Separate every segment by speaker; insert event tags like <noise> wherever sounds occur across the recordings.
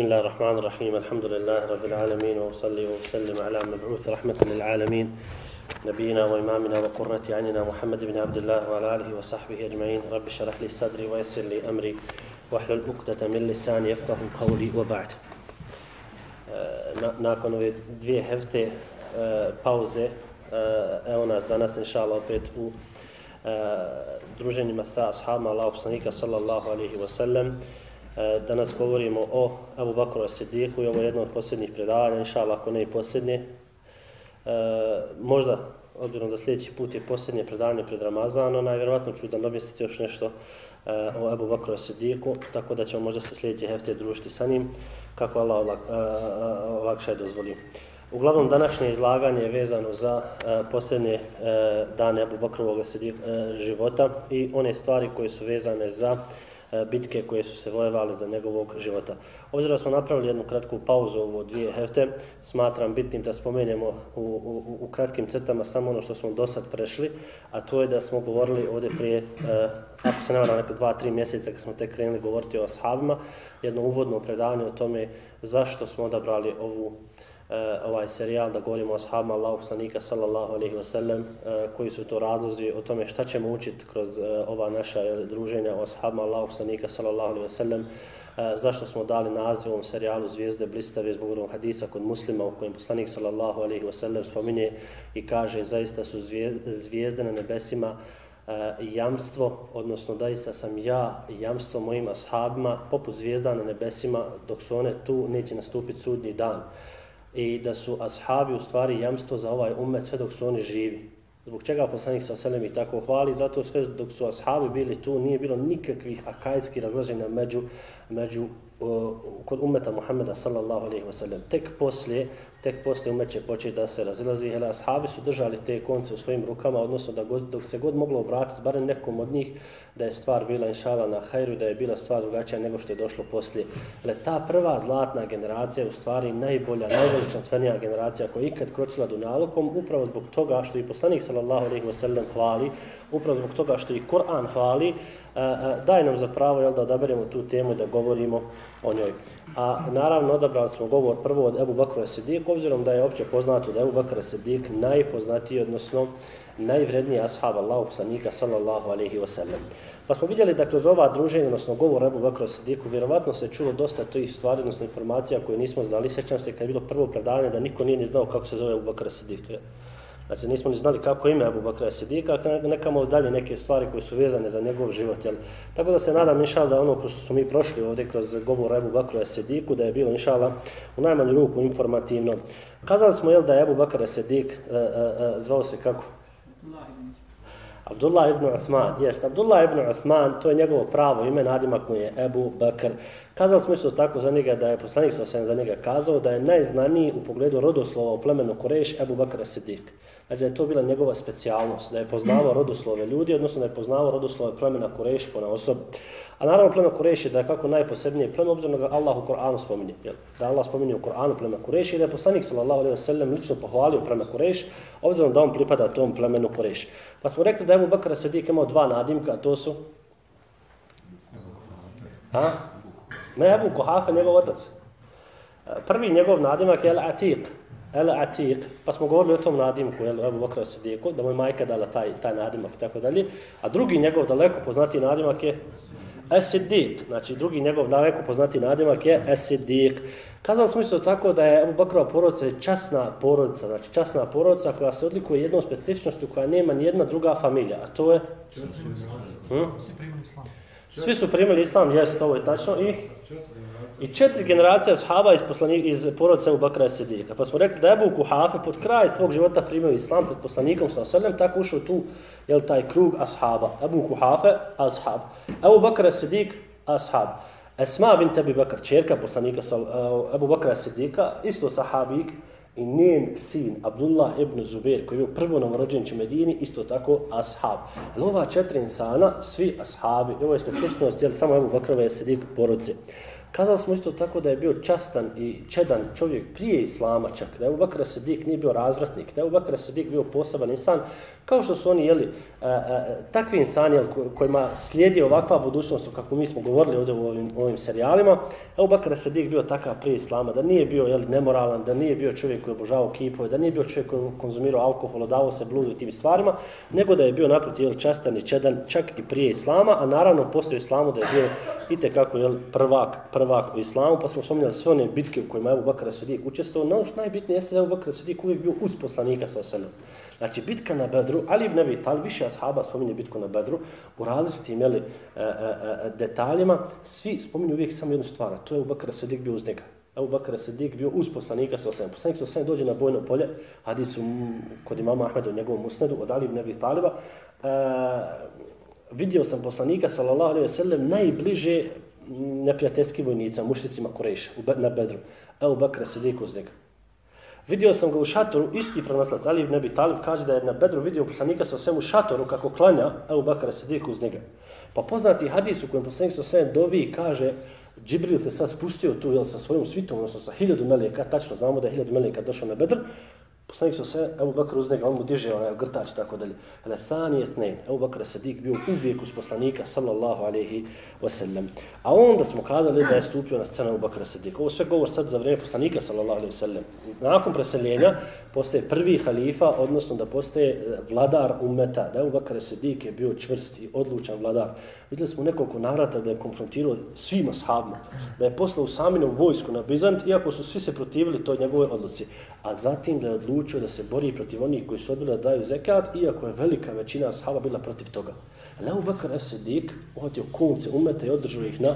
Speaker 1: بسم الله الرحمن الرحيم. الحمد لله رب العالمين وصلي وسلم على مبعوث رحمة للعالمين نبينا وإمامنا وقرة عيننا محمد بن عبد الله وعلى آله وصحبه أجمعين. رب اشرح لي صدري ويسر لي أمري واحلل عقدة من لساني يفقه قولي. وبعد nakon ove dvije hefte pauze evo nas danas inša Allah opet u druženjima sa ashabima Allah poslanika sallallahu alaihi wa sallam. E, E, danas govorimo o Abu Bakru Asidiku i ovo je jedno od posljednjih predavanja, inšala ako ne i posljednje. E, možda, obzirom da sljedeći put je posljednje predavanje pred Ramazanom, najvjerovatno ću da namjestiti još nešto e, o Abu Bakru Asidiku, tako da ćemo možda se sljedeće hefte družiti sa njim, kako Allah olakša dozvoli. Uglavnom, današnje izlaganje je vezano za e, posljednje e, dane Abu Bakrovog e, života i one stvari koje su vezane za E, E, bitke koje su se vojevale za njegovog života. Obzirom smo napravili jednu kratku pauzu ovo dvije hefte, smatram bitnim da spomenemo u, u, u kratkim crtama samo ono što smo do sad prešli, a to je da smo govorili ovdje prije, eh, ako se ne varam, neko dva, tri mjeseca kad smo tek krenuli govoriti o ashabima, jedno uvodno predavanje o tome zašto smo odabrali ovu Eh, ovaj serijal da govorimo o ashabima Allahu poslanika sallallahu alejhi ve sellem uh, eh, koji su to razlozi o tome šta ćemo učiti kroz uh, ova naša druženja o ashabima Allahu poslanika sallallahu alejhi ve sellem zašto smo dali naziv ovom serijalu Zvijezde blistave zbog onog hadisa kod muslima u kojem poslanik sallallahu alejhi ve sellem spominje i kaže zaista su zvijezde na nebesima jamstvo, odnosno daista sam ja jamstvo mojim ashabima poput zvijezda na nebesima dok su one tu neće nastupiti sudnji dan i da su ashabi u stvari jamstvo za ovaj umet sve dok su oni živi. Zbog čega poslanik sa selem i tako hvali, zato sve dok su ashabi bili tu nije bilo nikakvih akajskih razlaženja među, među Uh, kod umeta Muhammeda sallallahu alaihi wa sallam. Tek poslije tek posle umet će početi da se razilazi. Hele, ashabi su držali te konce u svojim rukama, odnosno da god, dok se god moglo obratiti, barem nekom od njih, da je stvar bila inšala na hajru, da je bila stvar drugačija nego što je došlo poslije. Hele, ta prva zlatna generacija je u stvari najbolja, najveličanstvenija generacija koja je ikad kročila donalokom upravo zbog toga što i poslanik sallallahu alaihi wa sallam hvali, upravo zbog toga što i Kur'an hvali, E, e, daj nam za pravo jel, da odaberemo tu temu da govorimo o njoj. A naravno odabrali smo govor prvo od Ebu Bakra Sidik, obzirom da je opće poznato da je Ebu Bakra Sidik najpoznatiji, odnosno najvredniji ashab Allahu psanika sallallahu alaihi wa sallam. Pa smo vidjeli da kroz ova druženja, odnosno govor Ebu Bakra Sidiku, vjerovatno se čulo dosta tih stvari, odnosno informacija koje nismo znali. Sjećam se kad je bilo prvo predavanje da niko nije ni znao kako se zove Ebu Bakra Sidik. Znači nismo ni znali kako ime Abu Bakra Sidika, nekamo dalje neke stvari koje su vezane za njegov život. Jel? Tako da se nadam, inšal, da ono kroz što smo mi prošli ovdje kroz govor Abu Bakra Sidiku, da je bilo, inšala, u najmanju ruku informativno. Kazali smo, jel, da je Abu Bakra Sidik e, e, e, zvao se kako? Abdullah ibn Uthman, jest, Abdullah ibn Uthman, to je njegovo pravo ime, nadimak mu je Ebu Bakr. Kazali smo isto tako za njega da je poslanik sa za njega kazao da je najznaniji u pogledu rodoslova u plemenu Kureš Ebu Bakr Sidik. Znači da je to bila njegova specijalnost, da je poznavao rodoslove ljudi, odnosno da je poznavao rodoslove plemena Kureš po na osob. A naravno pleme Kureš je da je kako najposebnije pleme, obzirom da ga Allah u Koranu spominje. Jel? Da Allah spominje u Koranu pleme Kureš i da je poslanik sallallahu alaihi wa sallam lično pohvalio pleme Kureš, obzirom da on pripada tom plemenu Kureš. Pa smo rekli da je Ebu Bakr Sedik imao dva nadimka, a to su... Ha? Ne, Ebu Kohafe, njegov otac. Prvi njegov nadimak je Al-Atiq, El Atiq, pa smo govorili o tom nadimku, jel, Ebu Bakra Sidiku, da mu je majka dala taj, taj nadimak i tako dalje. A drugi njegov daleko poznati nadimak je Esidik, znači drugi njegov daleko poznati nadimak je Esidik. Kazali smo isto tako da je Ebu Bakrova porodica časna porodica, znači časna porodica koja se odlikuje jednom specifičnošću koja nema ni jedna druga familija, a to je... Hm? Svi su primili islam, jest, ovo je tačno, i i četiri generacija ashaba iz, poslanik, iz porodice u Bakra Sidika. Pa smo rekli da je Ebu Kuhafe pod kraj svog života primio islam pred poslanikom sa Selem, tako ušao tu jel, taj krug ashaba. Ebu Kuhafe, ashab. Ebu Bakra Sidik, ashab. Esma bin Tebi Bakr, čerka poslanika sa eh, Ebu Bakra Sidika, isto sahabik, i njen sin Abdullah ibn Zubair, koji je bio prvo u Medini, isto tako ashab. Ali ova četiri insana, svi ashabi, ovo je specifičnost, jel, samo Ebu Bakrove Sidik porodice. Kazali smo isto tako da je bio častan i čedan čovjek prije Islama čak, da je Ubakra Sedik nije bio razvratnik, da je Ubakra Sedik bio poseban insan, kao što su oni, jeli, a, a, takvi insani jeli, kojima slijedi ovakva budućnost, kako mi smo govorili ovdje u ovim, ovim serijalima, Abu Bakr Sedik bio takav prije Islama, da nije bio jeli, nemoralan, da nije bio čovjek koji obožavao kipove, da nije bio čovjek koji konzumirao alkohol, odavao se bludu i tim stvarima, nego da je bio naprotiv jeli, častan i čedan čak i prije Islama, a naravno poslije Islamu da je bio i tekako jeli, prvak, prvak u Islamu, pa smo spominjali sve one bitke u kojima je Abu Bakr Sadiq učestvovao, no što najbitnije jeste da je Abu Bakr Sadiq uvijek bio uz poslanika sa osanom. Znači, bitka na Bedru, Ali ibn Abi Talib, više ashaba spominje bitku na Bedru, u različitim jeli, e, e, e detaljima, svi spominju uvijek samo jednu stvar, to je Abu Bakr Sadiq bio uz njega. Abu Bakr Sidik bio uz poslanika sa oselom. Poslanik sa oselom dođe na bojno polje, hadisu kod imama Ahmeda u njegovom usnedu, od Ali ibn Abi Taliba, e, vidio sam poslanika, sallallahu alejhi ve sellem, najbliže neprijateljskim vojnicama, mušnicima Koreša, na Bedru. Evo Bakr Sidik uz njega. Vidio sam ga u šatoru, isti prenoslac, Ali ibn Abi Talib kaže da je na Bedru vidio poslanika sa svemu šatoru kako klanja Ebu Bakr Sidiku uz njega. Pa poznati hadis u kojem poslanik sa svem dovi i kaže Džibril se sad spustio tu jel, sa svojom svitom, odnosno sa hiljadu melijeka, tačno znamo da je hiljadu melijeka došao na Bedr, Poslanik sa sve, Ebu Bakr uz njega, on mu diže onaj grtač tako dalje. Ale thani je thnein, Ebu Bakr Sadik bio uvijek uz poslanika, sallallahu alaihi wasallam. A onda smo kadali da je stupio na scenu Ebu Bakr Sadik. Ovo sve govor sad za vrijeme poslanika, sallallahu alaihi wasallam. Nakon preseljenja postaje prvi halifa, odnosno da postaje e, vladar umeta. Da Ebu Bakr Sadik je bio čvrst i odlučan vladar. Vidjeli smo nekoliko navrata da je konfrontirao svima sahabima. Da je poslao saminu vojsku na Bizant, iako su svi se protivili toj njegove odluci. A zatim da je odlučio odlučio da se bori protiv onih koji su odbili da daju zekat, iako je velika većina sahaba bila protiv toga. Ali Abu Bakr Esedik uhvatio konce umeta i održao ih na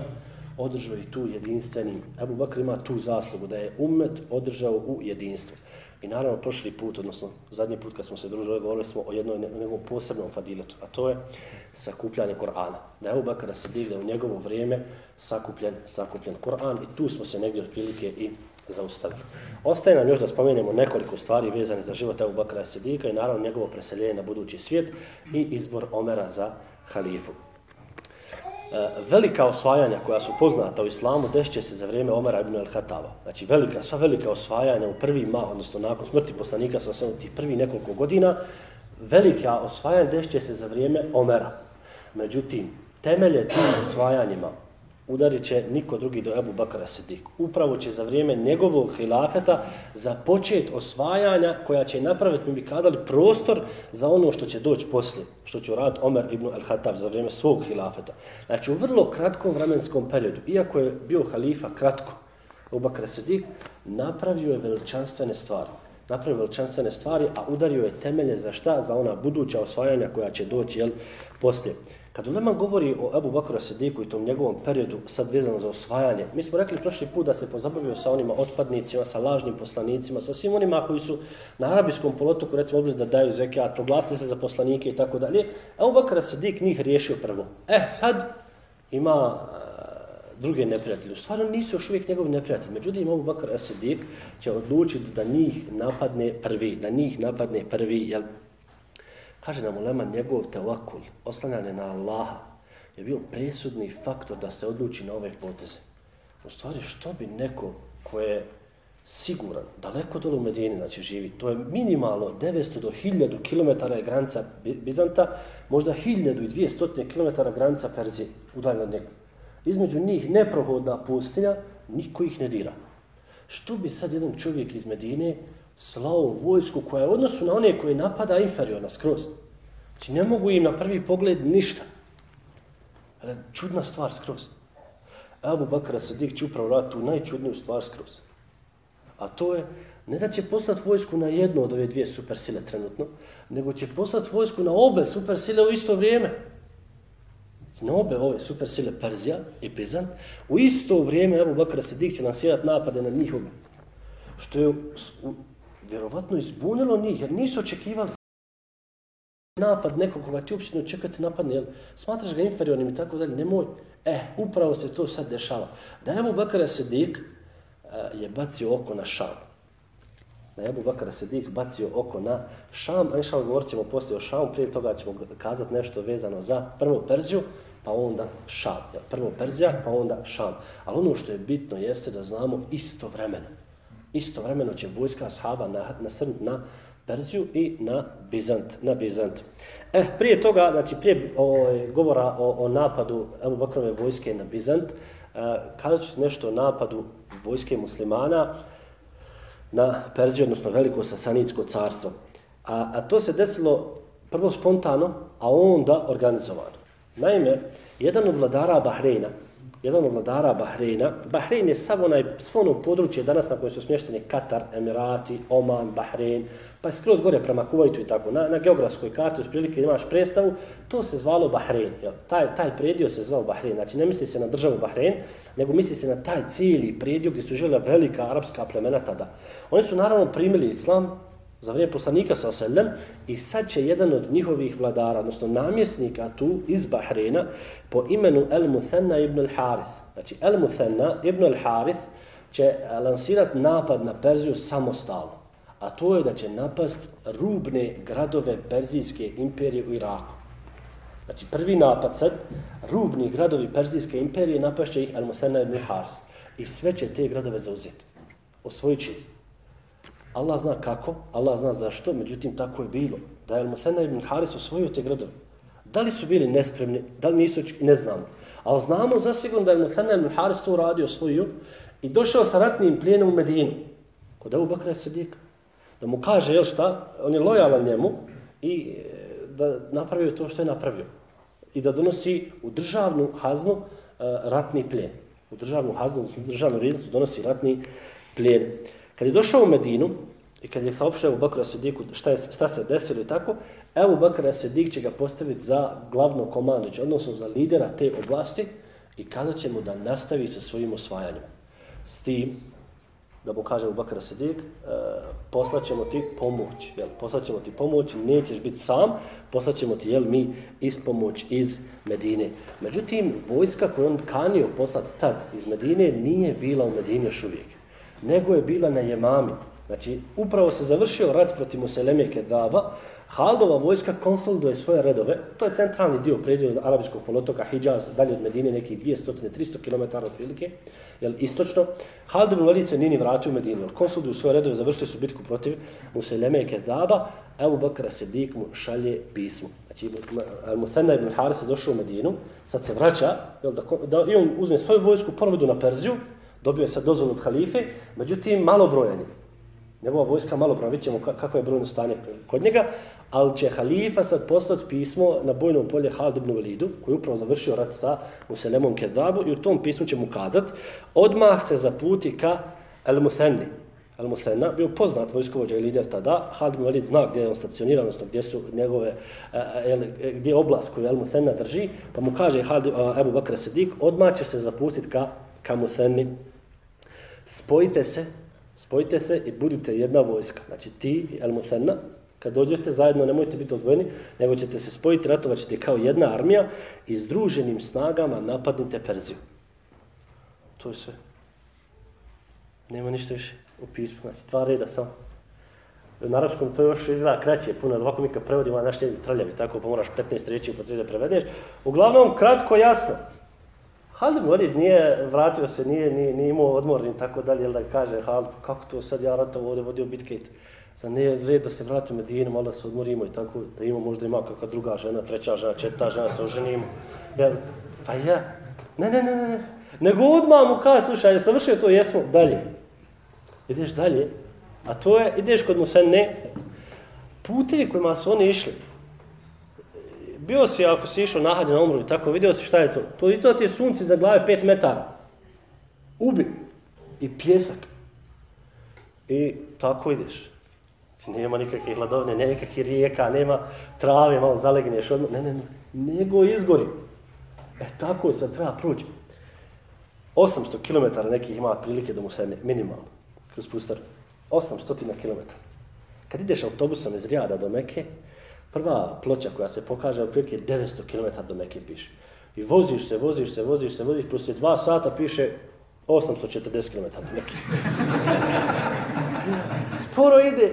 Speaker 1: održao ih tu jedinstvenim. Abu Bakr ima tu zaslugu da je umet održao u jedinstvu. I naravno prošli put, odnosno zadnji put kad smo se družili, govorili smo o jednoj njegovom posebnom fadiletu, a to je sakupljanje Korana. Da je Abu Bakr Esedik da u njegovo vrijeme sakupljen, sakupljen Koran i tu smo se negdje otprilike i zaustavili. Ostaje nam još da spomenemo nekoliko stvari vezane za život Ebu Bakra Sidika i naravno njegovo preseljenje na budući svijet i izbor Omera za halifu. E, velika osvajanja koja su poznata u islamu dešće se za vrijeme Omera ibn al-Hataba. Znači velika, sva velika osvajanja u prvi mah, odnosno nakon smrti poslanika sa sve tih prvi nekoliko godina, velika osvajanja dešće se za vrijeme Omera. Međutim, temelje tim osvajanjima udarit će niko drugi do Ebu Bakara Sidik. Upravo će za vrijeme njegovog hilafeta započet osvajanja koja će napraviti, mi bi kazali, prostor za ono što će doći poslije, što će uraditi Omer ibn al-Hatab za vrijeme svog hilafeta. Znači, u vrlo kratkom vremenskom periodu, iako je bio halifa kratko, Ebu Bakara Sidik, napravio je veličanstvene stvari. Napravio veličanstvene stvari, a udario je temelje za šta? Za ona buduća osvajanja koja će doći, jel, poslije. Kad Ulema govori o Ebu Bakru Sediku i tom njegovom periodu sad vezano za osvajanje, mi smo rekli prošli put da se pozabavio sa onima otpadnicima, sa lažnim poslanicima, sa svim onima koji su na arabijskom polotoku recimo odbili da daju zekijat, proglasili se za poslanike i tako dalje. Ebu Bakr Sedik njih riješio prvo. E, sad ima e, druge neprijatelje. U stvari nisu još uvijek njegovi neprijatelji. Međutim, Abu Bakr Asidik će odlučiti da njih napadne prvi, da njih napadne prvi, jel, Kaže nam ulema njegov tevakul, oslanjanje na Allaha, je bio presudni faktor da se odluči na ove poteze. U stvari, što bi neko ko je siguran, daleko dole u Medini, znači živi, to je minimalno 900 do 1000 km je granica Bizanta, možda 1200 km granica Perzije, udaljena od njega. Između njih neprohodna pustinja, niko ih ne dira. Što bi sad jedan čovjek iz Medine slao vojsku koja je odnosu na one koje napada inferiorna skroz. Znači ne mogu im na prvi pogled ništa. Ali čudna stvar skroz. Abu Bakra Sadik će upravo raditi tu najčudniju stvar skroz. A to je, ne da će poslati vojsku na jednu od ove dvije supersile trenutno, nego će poslati vojsku na obe supersile u isto vrijeme. Na obe ove supersile Perzija i Bizant, u isto vrijeme Abu Bakr Sadik će nasjedati napade na njihove. Što je vjerovatno izbunilo njih, jer nisu očekivali napad nekog koga ti uopće ne očekati napadne, jel, smatraš ga inferiornim i tako dalje, nemoj. E, upravo se to sad dešava. Da je Abu Bakara Sedik e, je bacio oko na šam. da je Abu Bakar Sedik bacio oko na Šam, a inšal govorit ćemo poslije o Šamu, prije toga ćemo kazati nešto vezano za prvo Perziju, pa onda Šam. Prvo Perzija, pa onda Šam. Ali ono što je bitno jeste da znamo istovremeno. Istovremeno će vojska ashaba nasrnuti na Perziju i na Bizant. Na Bizant. Eh, prije toga, znači prije o, govora o, o napadu Ebu Bakrove vojske na Bizant, eh, kada ću nešto o napadu vojske muslimana, na Perziju, odnosno veliko sasanijsko carstvo. A, a to se desilo prvo spontano, a onda organizovano. Naime, jedan od vladara Bahreina, jedan od vladara Bahreina, Bahrein je sav onaj, svo ono područje danas na koje su smješteni Katar, Emirati, Oman, Bahrein, pa je skroz gore prema Kuvajtu i tako, na, na geografskoj karti, uz prilike imaš predstavu, to se zvalo Bahrein. Jel? Taj, taj predio se zvao Bahrein, znači ne misli se na državu Bahrein, nego misli se na taj cijeli predio gdje su žele velika arapska plemena tada. Oni su naravno primili islam za vrijeme poslanika sa selem i sad će jedan od njihovih vladara, odnosno namjesnika tu iz Bahreina po imenu El Muthenna ibn al Harith. Znači El Muthenna ibn al Harith će eh, lansirati napad na Perziju samostalno a to je da će napast rubne gradove Perzijske imperije u Iraku. Znači, prvi napad sad, rubni gradovi Perzijske imperije napašće ih Al-Muthanna ibn al Harith. I sve će te gradove zauzeti. Osvojići ih. Allah zna kako, Allah zna zašto, međutim, tako je bilo. Da je Al-Muthana ibn Haris osvojio te gradove. Da li su bili nespremni, da li nisu, ne znamo. Ali znamo zasigurno da je Al-Muthana ibn Haris to uradio, osvojio i došao sa ratnim plijenom u Medinu. Kod Ebu Bakra je sedika da mu kaže, jel šta, on je lojalan njemu i e, da napravio to što je napravio. I da donosi u državnu haznu uh, ratni plijen. U državnu haznu, u državnu riznicu donosi ratni plijen. Kad je došao u Medinu i kad je saopštio Ebu Bakra Sediku šta, je, šta se desilo i tako, evo Bakra Sedik će ga postaviti za glavno komandić, odnosno za lidera te oblasti i kada će mu da nastavi sa svojim osvajanjem. S tim da mu kaže u Bakra Sidik, e, poslaćemo ti pomoć, jel? poslaćemo ti pomoć, nećeš biti sam, poslaćemo ti, jel, mi ispomoć iz Medine. Međutim, vojska koju on kanio poslati tad iz Medine nije bila u Medini još uvijek, nego je bila na Jemami. Znači, upravo se završio rat protiv Museleme Kedaba, Haldova vojska konsoliduje svoje redove, to je centralni dio predio od arabijskog polotoka Hijaz, dalje od Medine, nekih 200-300 km otprilike, jel, istočno. Haldov ibn Walid se nini vratio u Medinu, konsoliduju svoje redove, završili su bitku protiv Museleme i Kedaba, Ebu Bakra Sedik mu šalje pismo. Znači, Al-Muthanna ibn Haris je došao u Medinu, sad se vraća, jel, da, da, i on uzme svoju vojsku, ponovidu na Perziju, dobio je sad dozvolu od halife, međutim, malobrojan je. njegova vojska malo vidjet ćemo kako je brojno stanje kod njega, ali će halifa sad poslati pismo na bojnom polje Halid ibn Velidu, koji je upravo završio rat sa Muselemom Kedabu, i u tom pismu će mu kazati, odmah se zaputi ka El Muthenni. El Muthenna bio poznat vojskovođa i lider tada, Halid ibn Velid zna gdje je on stacioniran, odnosno gdje su njegove, e, e, gdje je oblast koju El Muthenna drži, pa mu kaže Halid, Ebu Bakr Sedik, odmah će se zapustiti ka, ka Muthenni. Spojite se Spojite se i budite jedna vojska. Znači ti i El Muthenna, kad dođete zajedno, nemojte biti odvojeni, nego ćete se spojiti, ratovat ćete kao jedna armija i združenim snagama napadnite Perziju. To je sve. Nema ništa više u pismu. Znači, dva reda samo. Na arapskom to još izgleda kraće, puno. Ovako mi kad prevodimo naš jezik trljavi, tako pa moraš 15 riječi upotrebi da prevedeš. Uglavnom, kratko, jasno. Halid ibn Walid nije vratio se, nije, nije, nije imao odmor i tako dalje, da kaže Halid, kako to sad ja ratao ovdje vodio bitke, za ne red da se vrati u Medinu, malo da se odmorimo i tako, da ima možda ima kakva druga žena, treća žena, četvrta žena, se oženimo. Ja, pa ja, ne, ne, ne, ne, ne. Nego odmah mu kaže, slušaj, je savršio to, jesmo, dalje. Ideš dalje, a to je, ideš kod mu ne, putevi kojima su oni išli, bio si, ako si išao nahađe na umru i tako, vidio si šta je to. To i to ti je sunce za glave 5 metara. Ubi. I pjesak. I tako ideš. Znači, nema nikakve hladovne, nema nikakvih rijeka, nema trave, malo zalegneš odmah. Ne, ne, ne. Nego izgori. E tako sad treba proći. 800 km nekih ima prilike da mu sedne, minimalno, kroz pustar. 800 km. Kad ideš autobusom iz Rijada do Meke, prva ploča koja se pokaže u prilike 900 km do Mekke piše. I voziš se, voziš se, voziš se, voziš, plus je dva sata piše 840 km do Mekke. <laughs> sporo ide,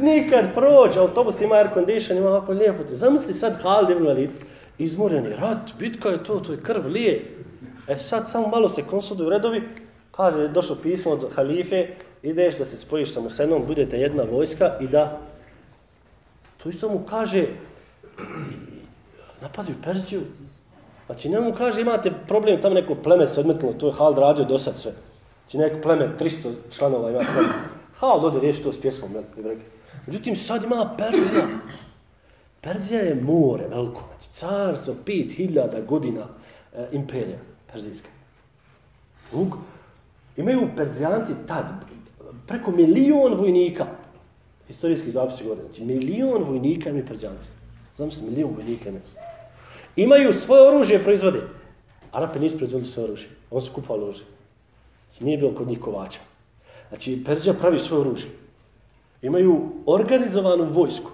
Speaker 1: nikad prođe, autobus ima air condition, ima ovako lijepo. Zamisli sad Halid ibn Walid, izmoreni rat, bitka je to, to je krv, lije. E sad samo malo se konsultuju redovi, kaže, došlo pismo od halife, ideš da se spojiš sa Musenom, budete jedna vojska i da... To isto mu kaže, napadaju Perziju. Znači, ne mu kaže, imate problem, tamo neko pleme se odmetilo, to je Hald radio do sad sve. Znači, neko pleme, 300 članova ima pleme. Hald ode riješi to s pjesmom, jel? Međutim, sad ima Perzija. Perzija je more veliko, znači carstvo, pet hiljada godina e, imperija perzijska. Ug, imaju Perzijanci tad preko milion vojnika. Historijski zapisi govore, znači milion vojnika imaju Perzijanci. Znam se, milion vojnika imaju. Imaju svoje oružje proizvode. Arape nisu proizvodili svoje oružje. On su kupali oružje. Znači, nije bilo kod njih kovača. Znači, Perzija pravi svoje oružje. Imaju organizovanu vojsku.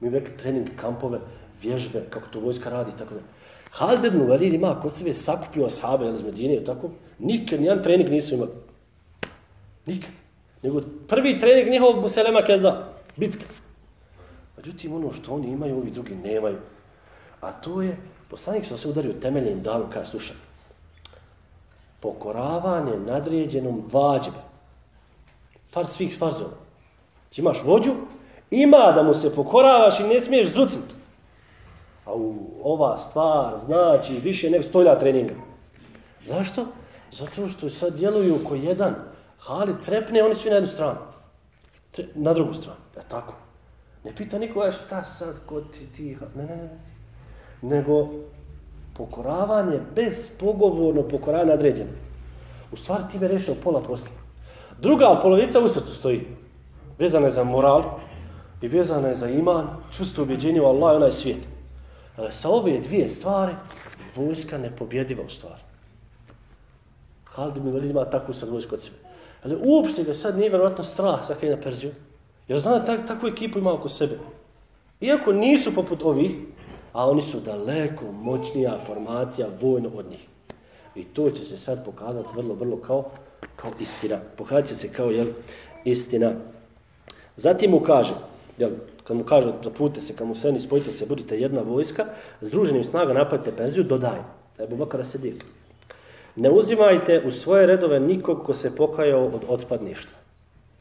Speaker 1: Mi rekli trening, kampove, vježbe, kako to vojska radi, tako da. Halid ibn Walid ima kod sebe sakupio ashabe iz Medine, tako? Nikad, nijedan trening nisu imali. Nikad. Nego prvi trening njihovog Buselema Keza, bitka. Međutim, ono što oni imaju, ovi drugi nemaju. A to je, poslanik se se udario temeljem davu, kada sluša. Pokoravanje nadrijeđenom vađbe. Far svih farzova. Znači imaš vođu, ima da mu se pokoravaš i ne smiješ zucnuti. A u ova stvar znači više nego stolja treninga. Zašto? Zato što sad djeluju ko jedan. Halid trepne, oni svi na jednu stranu. Tre, na drugu stranu. Ja tako. Ne pita niko, je šta sad, ko ti, ti, ne, ne, ne. Nego pokoravanje, bezpogovorno pokoravanje nadređeno. U stvari ti me rešio pola posla. Druga polovica u srcu stoji. Vezana je za moral, i vezana je za iman, čvrsto ubjeđenje u Allah i onaj svijet. Ali sa ove dvije stvari, vojska nepobjediva u stvari. Halid ibn Velid ima takvu sad vojsku od sebe. Ali uopšte ga sad nije vjerovatno strah za na Perziju. Jer zna tak, takvu ekipu ima oko sebe. Iako nisu poput ovih, a oni su daleko moćnija formacija vojno od njih. I to će se sad pokazati vrlo, vrlo kao, kao istina. Pokazat će se kao jel, istina. Zatim mu kaže, jel, kad mu kaže zapute se, kad mu seni spojite se, budite jedna vojska, združenim snaga napadite Perziju, dodaj. Ebu Bakara Sedik. Ne uzimajte u svoje redove nikog ko se pokajao od otpadništva.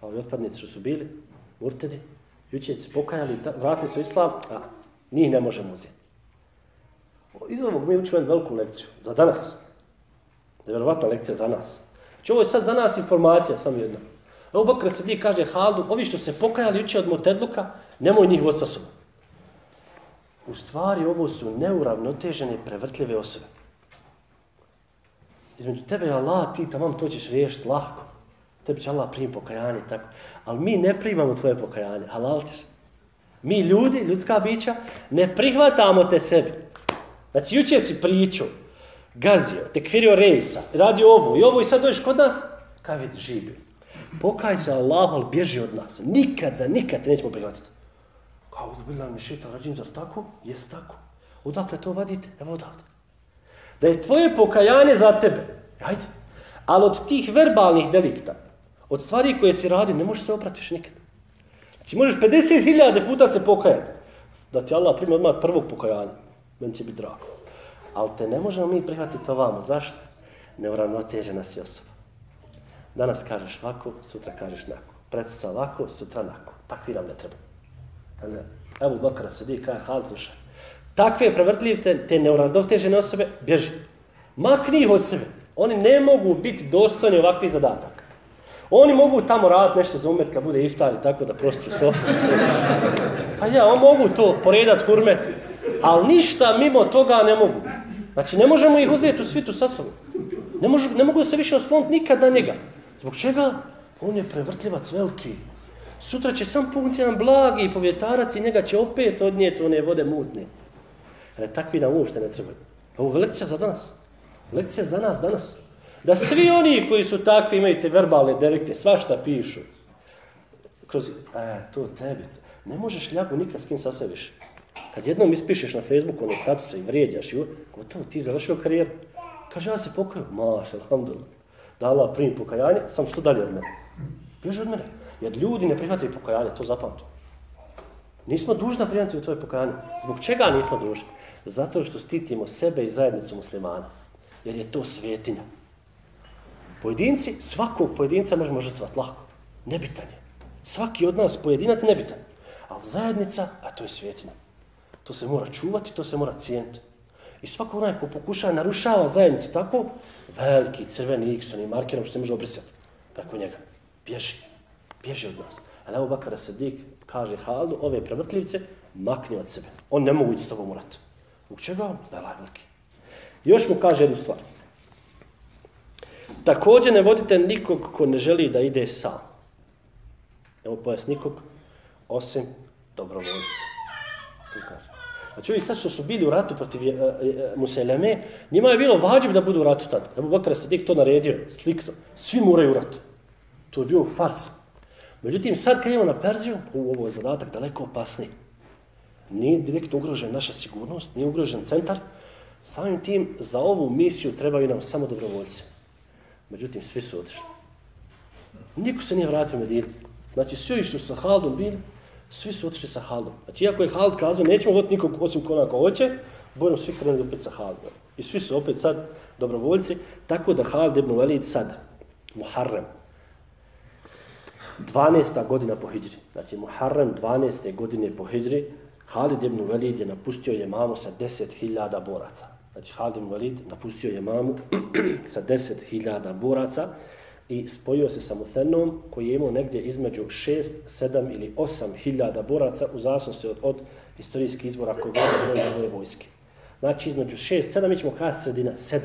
Speaker 1: A ovi otpadnici su bili murtedi, juče se pokajali, vratili su islam, a njih ne možemo uzeti. Iz ovog mi učimo veliku lekciju, za danas. Nevjerovatna lekcija za nas. Znači ovo je sad za nas informacija, samo jedna. Evo Bakr Sadi kaže Haldu, ovi što se pokajali uče od Motedluka, nemoj njih vod sa sobom. U stvari ovo su neuravnotežene prevrtljive osobe. Između tebe i Allah, ti tamo to ćeš riješiti lahko. Tebi će Allah primi pokajanje, tako. Ali mi ne primamo tvoje pokajanje, halal ćeš. Mi ljudi, ljudska bića, ne prihvatamo te sebi. Znači, juče si pričao, gazio, tekfirio rejsa, radio ovo i ovo i sad dođeš kod nas, kaj vidi, živi. pokaj se Allah, ali bježi od nas. Nikad za nikad te nećemo prihvatiti. Kao da mi šita, rađim, zar tako? Jes tako. Odakle to vadite? Evo odavde. Da je tvoje pokajanje za tebe. Ajde. Ali od tih verbalnih delikta, od stvari koje si radi, ne možeš se oprati više nikad. Znači možeš 50.000 puta se pokajati. Da ti Allah primi odmah prvog pokajanja. Meni će biti drago. Ali te ne možemo mi prihvatiti ovamo. Zašto? Neuravnotežena si osoba. Danas kažeš ovako, sutra kažeš nako. Predstavlja ovako, sutra nako. Takvi nam ne treba. Evo Bakara sedi, kaj hal, slušaj. Takve prevrtljivce, te neuradovtežene osobe, bježi. Makni ih od sebe. Oni ne mogu biti dostojni ovakvih zadataka. Oni mogu tamo raditi nešto za umet kad bude iftar i tako da prostru sofu. Pa ja, on mogu to poredat hurme, ali ništa mimo toga ne mogu. Znači, ne možemo ih uzeti u svitu sa sobom. Ne, možu, ne mogu se više osloniti nikad na njega. Zbog čega? On je prevrtljivac veliki. Sutra će sam puniti jedan blagi povjetarac i njega će opet odnijeti one vode mutne. E, takvi nam uopšte ne trebaju. Ovo je lekcija za danas. Lekcija za nas danas. Da svi oni koji su takvi imaju te verbalne delikte, svašta pišu. Kroz, e, to tebi. Ne možeš ljagu nikad s kim saseviš. Kad jednom ispišeš na Facebooku one statuse i vrijeđaš, ju, gotovo, ti završio karijeru. Kaže, ja se pokaju. Maš, alhamdulillah da Allah primi pokajanje, sam što dalje od mene. Bježi od mene. Jer ljudi ne prihvataju pokajanje, to zapamtu. Nismo dužni da u tvoje pokajanje. Zbog čega nismo dužni? Zato što stitimo sebe i zajednicu muslimana. Jer je to svetinja. Pojedinci, svakog pojedinca možemo žrtvati lako. Nebitan je. Svaki od nas pojedinac nebitan. Ali zajednica, a to je svetinja. To se mora čuvati, to se mora cijeniti. I svako onaj ko pokuša narušava zajednicu tako, veliki crveni x, onim markerom što se može obrisati preko njega. Bježi. Bježi od nas. Ali evo Bakara Sadik kaže Haldu, ove prevrtljivce, makni od sebe. On ne mogu ići s tobom u rat. Zbog čega? Da veliki. Još mu kaže jednu stvar. Također ne vodite nikog ko ne želi da ide sam. Evo pojas nikog, osim dobrovoljca. Tu kaže. Znači ovi sad što su bili u ratu protiv eh, eh, uh, uh, Museleme, njima je bilo vađib da budu u ratu tad. Ebu Bakar Sadik to naredio, slikto. Svi moraju u ratu. To je bio fars. Međutim, sad kad na Perziju, u ovo je zadatak daleko opasniji. Nije direktno ugrožen naša sigurnost, nije ugrožen centar. Samim tim, za ovu misiju trebaju nam samo dobrovoljci. Međutim, svi su otišli. Niko se nije vratio u Medinu. Znači, svi što su sa Haldom bili, svi su otišli sa Haldom. Znači, iako je Hald kazao, nećemo voditi nikog osim ko onako hoće, budemo svi krenuli opet sa Haldom. I svi su opet sad dobrovoljci, tako da Hald ibn Walid sad, Muharrem, 12. godina po Hidri, znači Muharrem 12. godine po Hidri, Halid ibn Walid je napustio je mamu sa 10.000 boraca. Znači Halid ibn Walid napustio je mamu <clears throat> sa 10.000 boraca i spojio se sa Muthenom koji je imao negdje između 6, 7 ili 8.000 boraca u zasnosti od, od istorijskih izbora koji gleda broj vojske. Znači između 6, 7, mi ćemo kada sredina 7.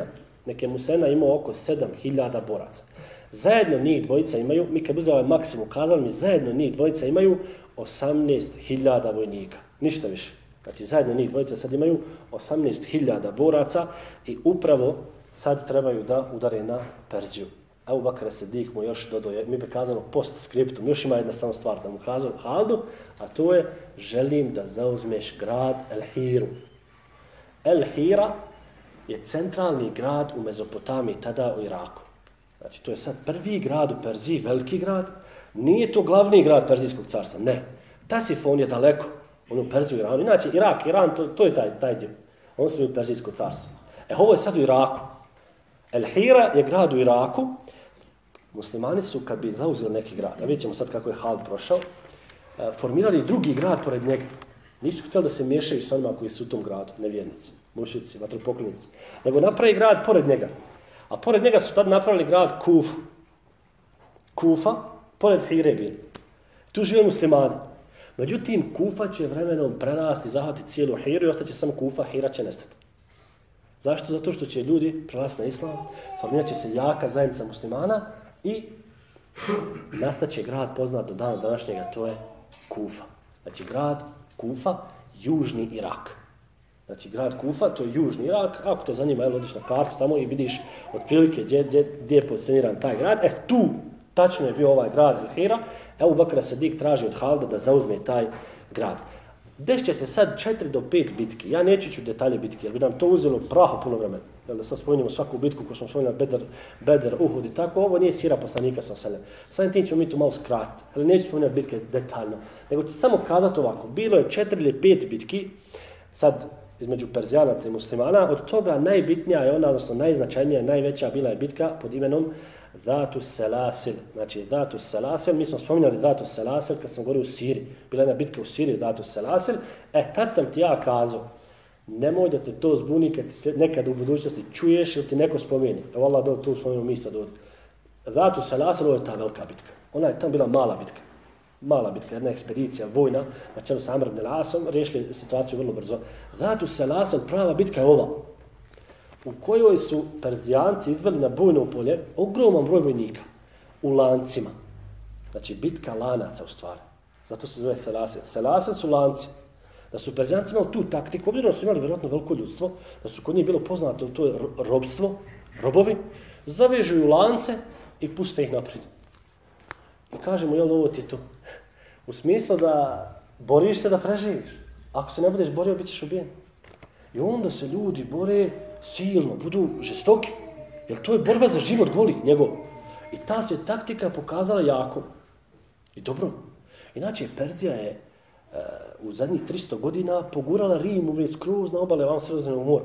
Speaker 1: Neke Musena imao oko 7.000 boraca. Zajedno njih dvojica imaju, mi kad uzeli ovaj maksimum kazali, mi zajedno njih dvojica imaju 18.000 vojnika. Ništa više. Znači zajedno njih dvojica sad imaju 18.000 boraca i upravo sad trebaju da udare na Perziju. Evo Bakara Sedik mu još dodao, mi bi kazano post skriptum, još ima jedna samo stvar da mu kazao Haldu, a to je želim da zauzmeš grad El Hiru. El Hira je centralni grad u Mezopotamiji, tada u Iraku. Znači, to je sad prvi grad u Perziji, veliki grad. Nije to glavni grad Perzijskog carstva, ne. Tasifon je daleko, on u Perziju, Iranu. Inače, Irak, Iran, to, to je taj, taj dio. On su u Perzijsko carstvo. E, ovo je sad u Iraku. El Hira je grad u Iraku. Muslimani su, kad bi zauzeli neki grad, a vidjet ćemo sad kako je Hald prošao, e, formirali drugi grad pored njega. Nisu htjeli da se miješaju s onima koji su u tom gradu, nevjernici, mušici, vatropoklinici. Nego napravi grad pored njega. A pored njega su tad napravili grad Kufu. Kufa, pored Hire bil. Tu žive muslimani. Međutim, Kufa će vremenom prerasti, zahvati cijelu Hiru i ostaće samo Kufa, Hira će nestati. Zašto? Zato što će ljudi prerasti na islam, formirat će se jaka zajednica muslimana i nastaće grad poznat do dana današnjega, to je Kufa. Znači grad Kufa, južni Irak. Znači, grad Kufa, to je južni Irak, ako te zanima, jel, odiš na kartu tamo i vidiš otprilike gdje, gdje, gdje je pozicioniran taj grad, e, tu tačno je bio ovaj grad Al-Hira, evo Bakra Sadik traži od Halda da zauzme taj grad. Dešće se sad četiri do pet bitki, ja neću ću detalje bitke, jer bi nam to uzelo praho puno vremena. Jel da sad spominjamo svaku bitku koju smo spominjali, Bedar, Bedar, Uhud i tako, ovo nije sira poslanika sa sele. Sad tim ćemo mi to malo skratiti, ali neću spominjati bitke detaljno. Nego ću samo kazati ovako, bilo je četiri ili pet bitki, sad između Perzijanaca i muslimana, od toga najbitnija je ona, odnosno najznačajnija, najveća bila je bitka pod imenom Zatu Selasil. Znači, Zatu Selasil, mi smo spominjali Zatu Selasil kad smo govorili u Siriji. Bila je jedna bitka u Siriji, Zatu Selasil. E, tad sam ti ja kazao, nemoj da te to zbuni kad ti nekad u budućnosti čuješ ili ti neko spomeni. Evo Allah da tu spomenu mi sad ovdje. Zatu Selasil, ovo je ta velika bitka. Ona je tam bila mala bitka mala bitka, jedna ekspedicija, vojna, na čelu sa Amr ibn Lasom, riješili situaciju vrlo brzo. Zatu se Lasom, prava bitka je ova, u kojoj su Perzijanci izveli na bojno polje ogroman broj vojnika u lancima. Znači, bitka lanaca u stvari. Zato se zove Selasen. Selasen su lanci. Da su Perzijanci imali tu taktiku, obzirom su imali vjerojatno veliko ljudstvo, da su kod njih bilo poznato to je robstvo, robovi, zavežuju lance i puste ih naprijed. I kažemo, jel ovo ti je to? U smislu da boriš se da preživiš. Ako se ne budeš borio, bit ćeš ubijen. I onda se ljudi bore silno, budu žestoki. Jer to je borba za život goli, njegov. I ta se taktika pokazala jako. I dobro. Inače, Perzija je uh, u zadnjih 300 godina pogurala Rim u skroz na obale vam sredozemnog mora.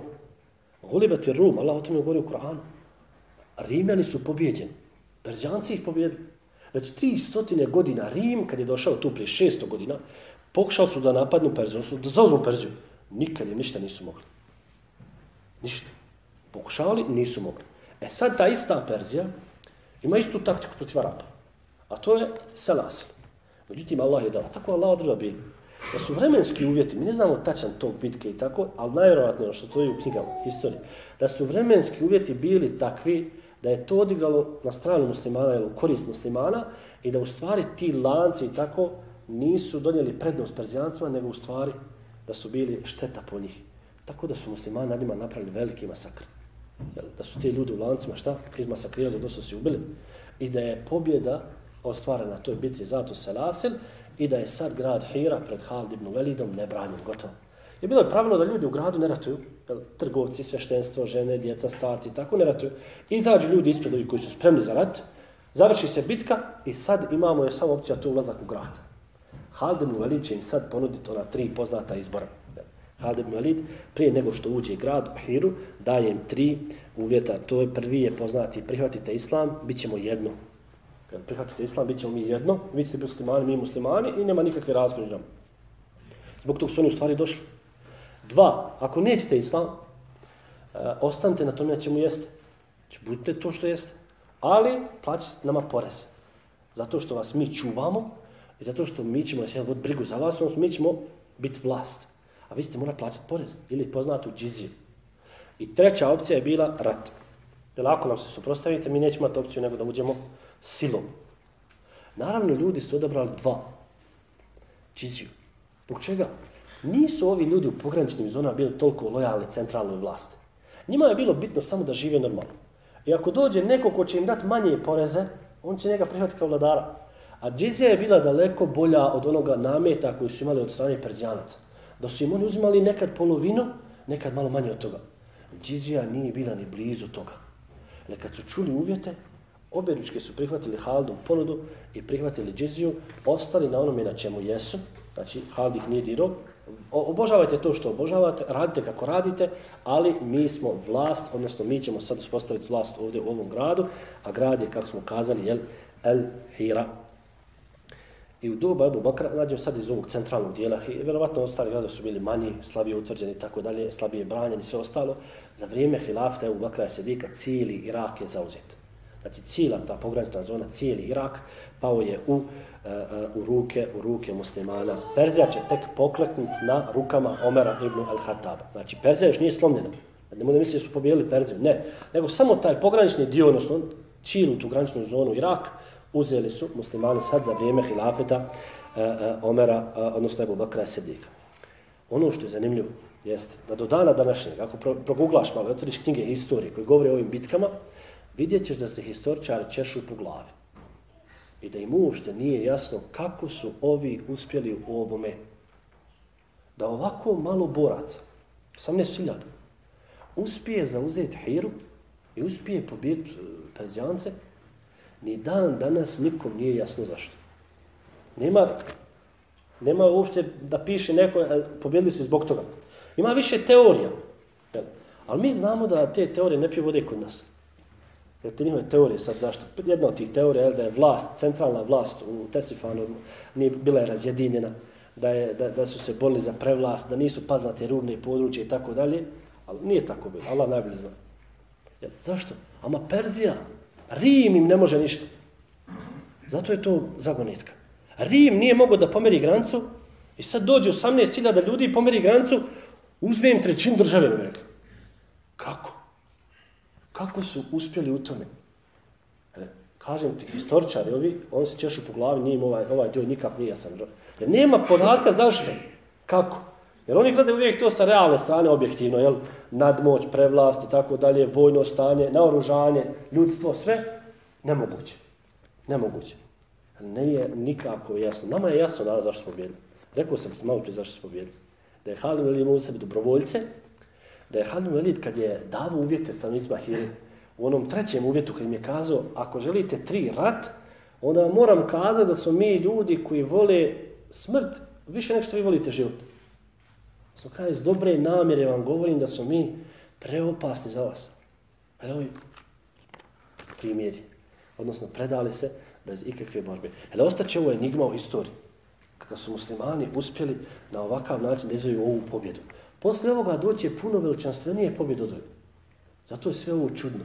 Speaker 1: Gulibet je Rum, Allah o tome govori u Koranu. Rimljani su pobjeđeni. Perzijanci ih pobjedili. Znači, Već 300 godina Rim, kad je došao tu prije 600 godina, pokušali su da napadnu Perziju, da zauzmu Perziju. Nikad im ništa nisu mogli. Ništa. Pokušavali, nisu mogli. E sad ta ista Perzija ima istu taktiku protiv Arapa. A to je Selasil. Međutim, Allah je dao. Tako Allah odreda bili. Da su vremenski uvjeti, mi ne znamo tačan tog bitke i tako, ali najvjerovatnije ono što stoji u knjigama historije, da su vremenski uvjeti bili takvi da je to odigralo na stranu muslimana ili korist muslimana i da u stvari ti lanci i tako nisu donijeli prednost Perzijancima, nego u stvari da su bili šteta po njih. Tako da su muslimani na njima napravili veliki masakr. Da su ti ljudi u lancima šta? Izmasakrirali, dosta su ubili. I da je pobjeda ostvarena na toj bitci zato Selasil i da je sad grad Hira pred Hald ibn Velidom nebranjen, gotovo. Je bilo je pravilo da ljudi u gradu ne ratuju, trgovci, sveštenstvo, žene, djeca, starci, tako ne ratuju. Izađu ljudi ispred ovih koji su spremni za rat, završi se bitka i sad imamo je samo opcija to ulazak u grad. Halid ibn Velid će im sad ponuditi ona tri poznata izbora. Halid ibn prije nego što uđe grad u Hiru, daje im tri uvjeta. To je prvi je poznati, prihvatite islam, bit ćemo jedno. Kad prihvatite islam, bit ćemo mi jedno, vi ćete muslimani, mi muslimani i nema nikakve razgleđe. Zbog tog su oni u stvari došli. Dva, ako nećete islam, e, ostanite na tome čemu jeste. Znači, budite to što jeste. Ali plaćate nama porez. Zato što vas mi čuvamo i zato što mi ćemo znači, se vod brigu za vas, odnosno mi ćemo biti vlast. A vi ćete mora plaćati porez ili poznatu džiziju. I treća opcija je bila rat. Jer ako nam se suprostavite, mi nećemo imati opciju nego da uđemo silom. Naravno, ljudi su odabrali dva. Džiziju. Zbog čega? Nisu ovi ljudi u pograničnim zonama bili toliko lojalni centralnoj vlasti. Njima je bilo bitno samo da žive normalno. I ako dođe neko ko će im dati manje poreze, on će njega prihvatiti kao vladara. A džizija je bila daleko bolja od onoga nameta koji su imali od strane Perzijanaca. Da su im oni uzimali nekad polovinu, nekad malo manje od toga. Džizija nije bila ni blizu toga. Ali kad su čuli uvjete, obje su prihvatili Haldu ponudu i prihvatili džiziju, ostali na onome na čemu jesu, znači Hald ih nije dirao, obožavajte to što obožavate, radite kako radite, ali mi smo vlast, odnosno mi ćemo sad uspostaviti vlast ovdje u ovom gradu, a grad je, kako smo kazali, jel, El Hira. I u doba Ebu Bakra, nađemo sad iz ovog centralnog dijela, i vjerovatno ostali gradovi su bili manji, slabije utvrđeni i tako dalje, slabije branjeni i sve ostalo. Za vrijeme hilafta Ebu Bakra je sedika, cijeli Irak je zauzet. Znači cijela ta pogranična zona, cijeli Irak, pao je u e, e, u ruke u ruke muslimana. Perzija će tek pokleknuti na rukama Omera ibn al-Hataba. Znači, Perzija još nije slomljena. Ne mogu da misli da su pobijeli Perziju. Ne. Nego samo taj pogranični dio, odnosno cijelu tu graničnu zonu Irak, uzeli su muslimani sad za vrijeme hilafeta uh, uh, Omera, odnosno Ebu Bakra Sedika. Ono što je zanimljivo jeste da do dana današnjeg, ako pro, proguglaš malo, otvoriš knjige historije koje govore o ovim bitkama, vidjet ćeš da se historičari češu po glavi i da im uopšte nije jasno kako su ovi uspjeli u ovome. Da ovako malo boraca, 18.000, uspije zauzeti Hiru i uspije pobijeti e, Perzijance, ni dan danas nikom nije jasno zašto. Nema, nema uopšte da piše neko, e, pobjedili su zbog toga. Ima više teorija. Ali mi znamo da te teorije ne pije vode kod nas. Jer te njihove teorije sad zašto? Jedna od tih teorija je da je vlast, centralna vlast u Tesifanu nije bila razjedinjena, da, je, da, da su se borili za prevlast, da nisu paznate rubne područje i tako dalje. Ali nije tako bilo. Allah najbolje zna. Jer, zašto? Ama Perzija, Rim im ne može ništa. Zato je to zagonetka. Rim nije mogao da pomeri granicu i sad dođe 18.000 ljudi i pomeri granicu, uzme im trećinu države, mi rekli. Kako? Kako su uspjeli u tome? E, kažem ti, historičari ovi, on se češu po glavi, nije ovaj, ovaj dio nikak nije sam. Jer nema podatka zašto. Kako? Jer oni gledaju uvijek to sa realne strane, objektivno, jel? nadmoć, prevlast i tako dalje, vojno stanje, naoružanje, ljudstvo, sve, nemoguće. Nemoguće. Ne je nikako jasno. Nama je jasno danas zašto smo pobjedili. Rekao sam malo prije zašto smo pobjedili. Da je Halil imao u sebi dobrovoljce, da je Hanum Velid kad je davo uvjete stanovnicima Hiri, u onom trećem uvjetu kad im je kazao, ako želite tri rat, onda vam moram kazati da su mi ljudi koji vole smrt više nego što vi volite život. Smo kada iz dobre namjere vam govorim da su mi preopasni za vas. Ali ovi primjeri, odnosno predali se bez ikakve borbe. Ali ostaće ovo enigma u historiji, Kada su muslimani uspjeli na ovakav način da izvaju ovu pobjedu. Posle ovoga doće puno veličanstvenije pobjede od Zato je sve ovo čudno.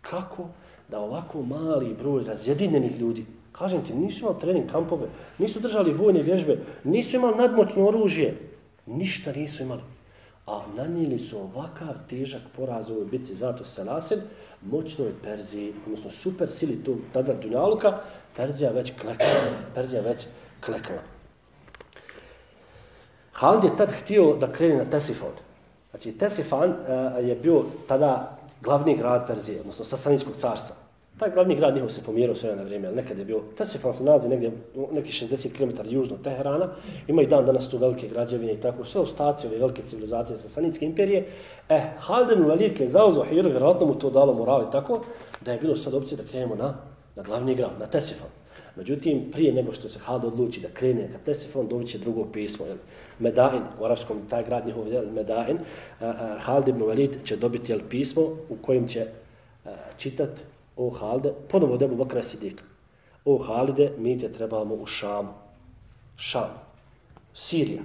Speaker 1: Kako da ovako mali broj razjedinjenih ljudi, kažem ti, nisu imali trening kampove, nisu držali vojne vježbe, nisu imali nadmoćno oružje, ništa nisu imali. A nanijeli su ovakav težak poraz u ovoj bitci zato Selasim, moćnoj Perziji, odnosno super sili tu tada Dunjaluka, Perzija već klekala. Perzija već klekala. Halid je tad htio da krene na Tesifon. Znači, Tesifan uh, je bio tada glavni grad Perzije, odnosno Sasanijskog carstva. Taj glavni grad njihov se pomjerao sve na vrijeme, ali nekad je bio, Tesifan se nalazi negdje, neki 60 km južno od Teherana, ima i dan danas tu velike građevine i tako, sve ostaci ove velike civilizacije Sasanijske imperije. E, eh, Halden Valid Velike je zauzao Hiru, vjerojatno mu to dalo morali tako, da je bilo sad opcije da krenemo na, na glavni grad, na Tesifan. Međutim, prije nego što se Had odluči da krene ka Tesefon, dobit će drugo pismo. Jel? Medain, u arapskom taj grad njihov, jel? Medain, uh, uh, Halid ibn Walid će dobiti jel, pismo u kojem će uh, čitat o Halide, ponovo debu Bakra Sidik. O Halide, mi te trebamo u Šamu. Šam. Sirija.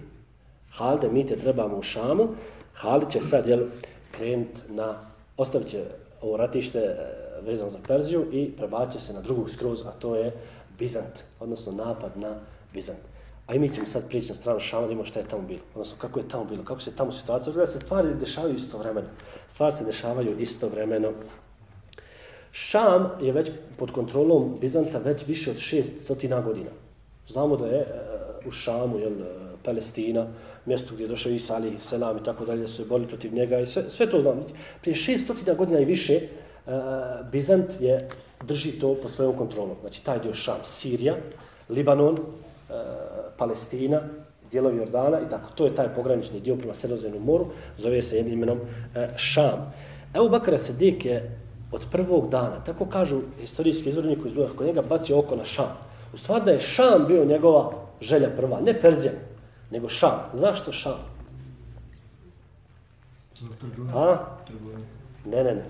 Speaker 1: Halide, mi te trebamo u Šamu. Halid će sad, jel, krenut na, ostavit će ovo ratište e, vezano za Perziju i prebaće se na drugu skroz, a to je Bizant, odnosno napad na Bizant. A i mi ćemo sad prići na stranu Šama da imamo šta je tamo bilo. Odnosno kako je tamo bilo, kako se tamo situacija. odgleda, se stvari dešavaju isto vremeno. Stvari se dešavaju isto vremeno. Šam je već pod kontrolom Bizanta već više od 600 godina. Znamo da je uh, u Šamu, jel, e, Palestina, mjesto gdje je došao Isa Ali i Selam i tako dalje, da su je borili protiv njega i sve, sve to znamo. Prije 600 godina i više uh, Bizant je drži to po svojom kontrolom. Znači, taj dio Šam, Sirija, Libanon, e, Palestina, dijelovi Jordana i tako. To je taj pogranični dio prema Sredozemnom moru, zove se jednim imenom e, Šam. Evo Bakara Sedik je od prvog dana, tako kažu historijski izvornik koji izbog, kod njega bacio oko na Šam. U stvari da je Šam bio njegova želja prva, ne Perzija, nego Šam. Zašto Šam? A? Ne, ne, ne.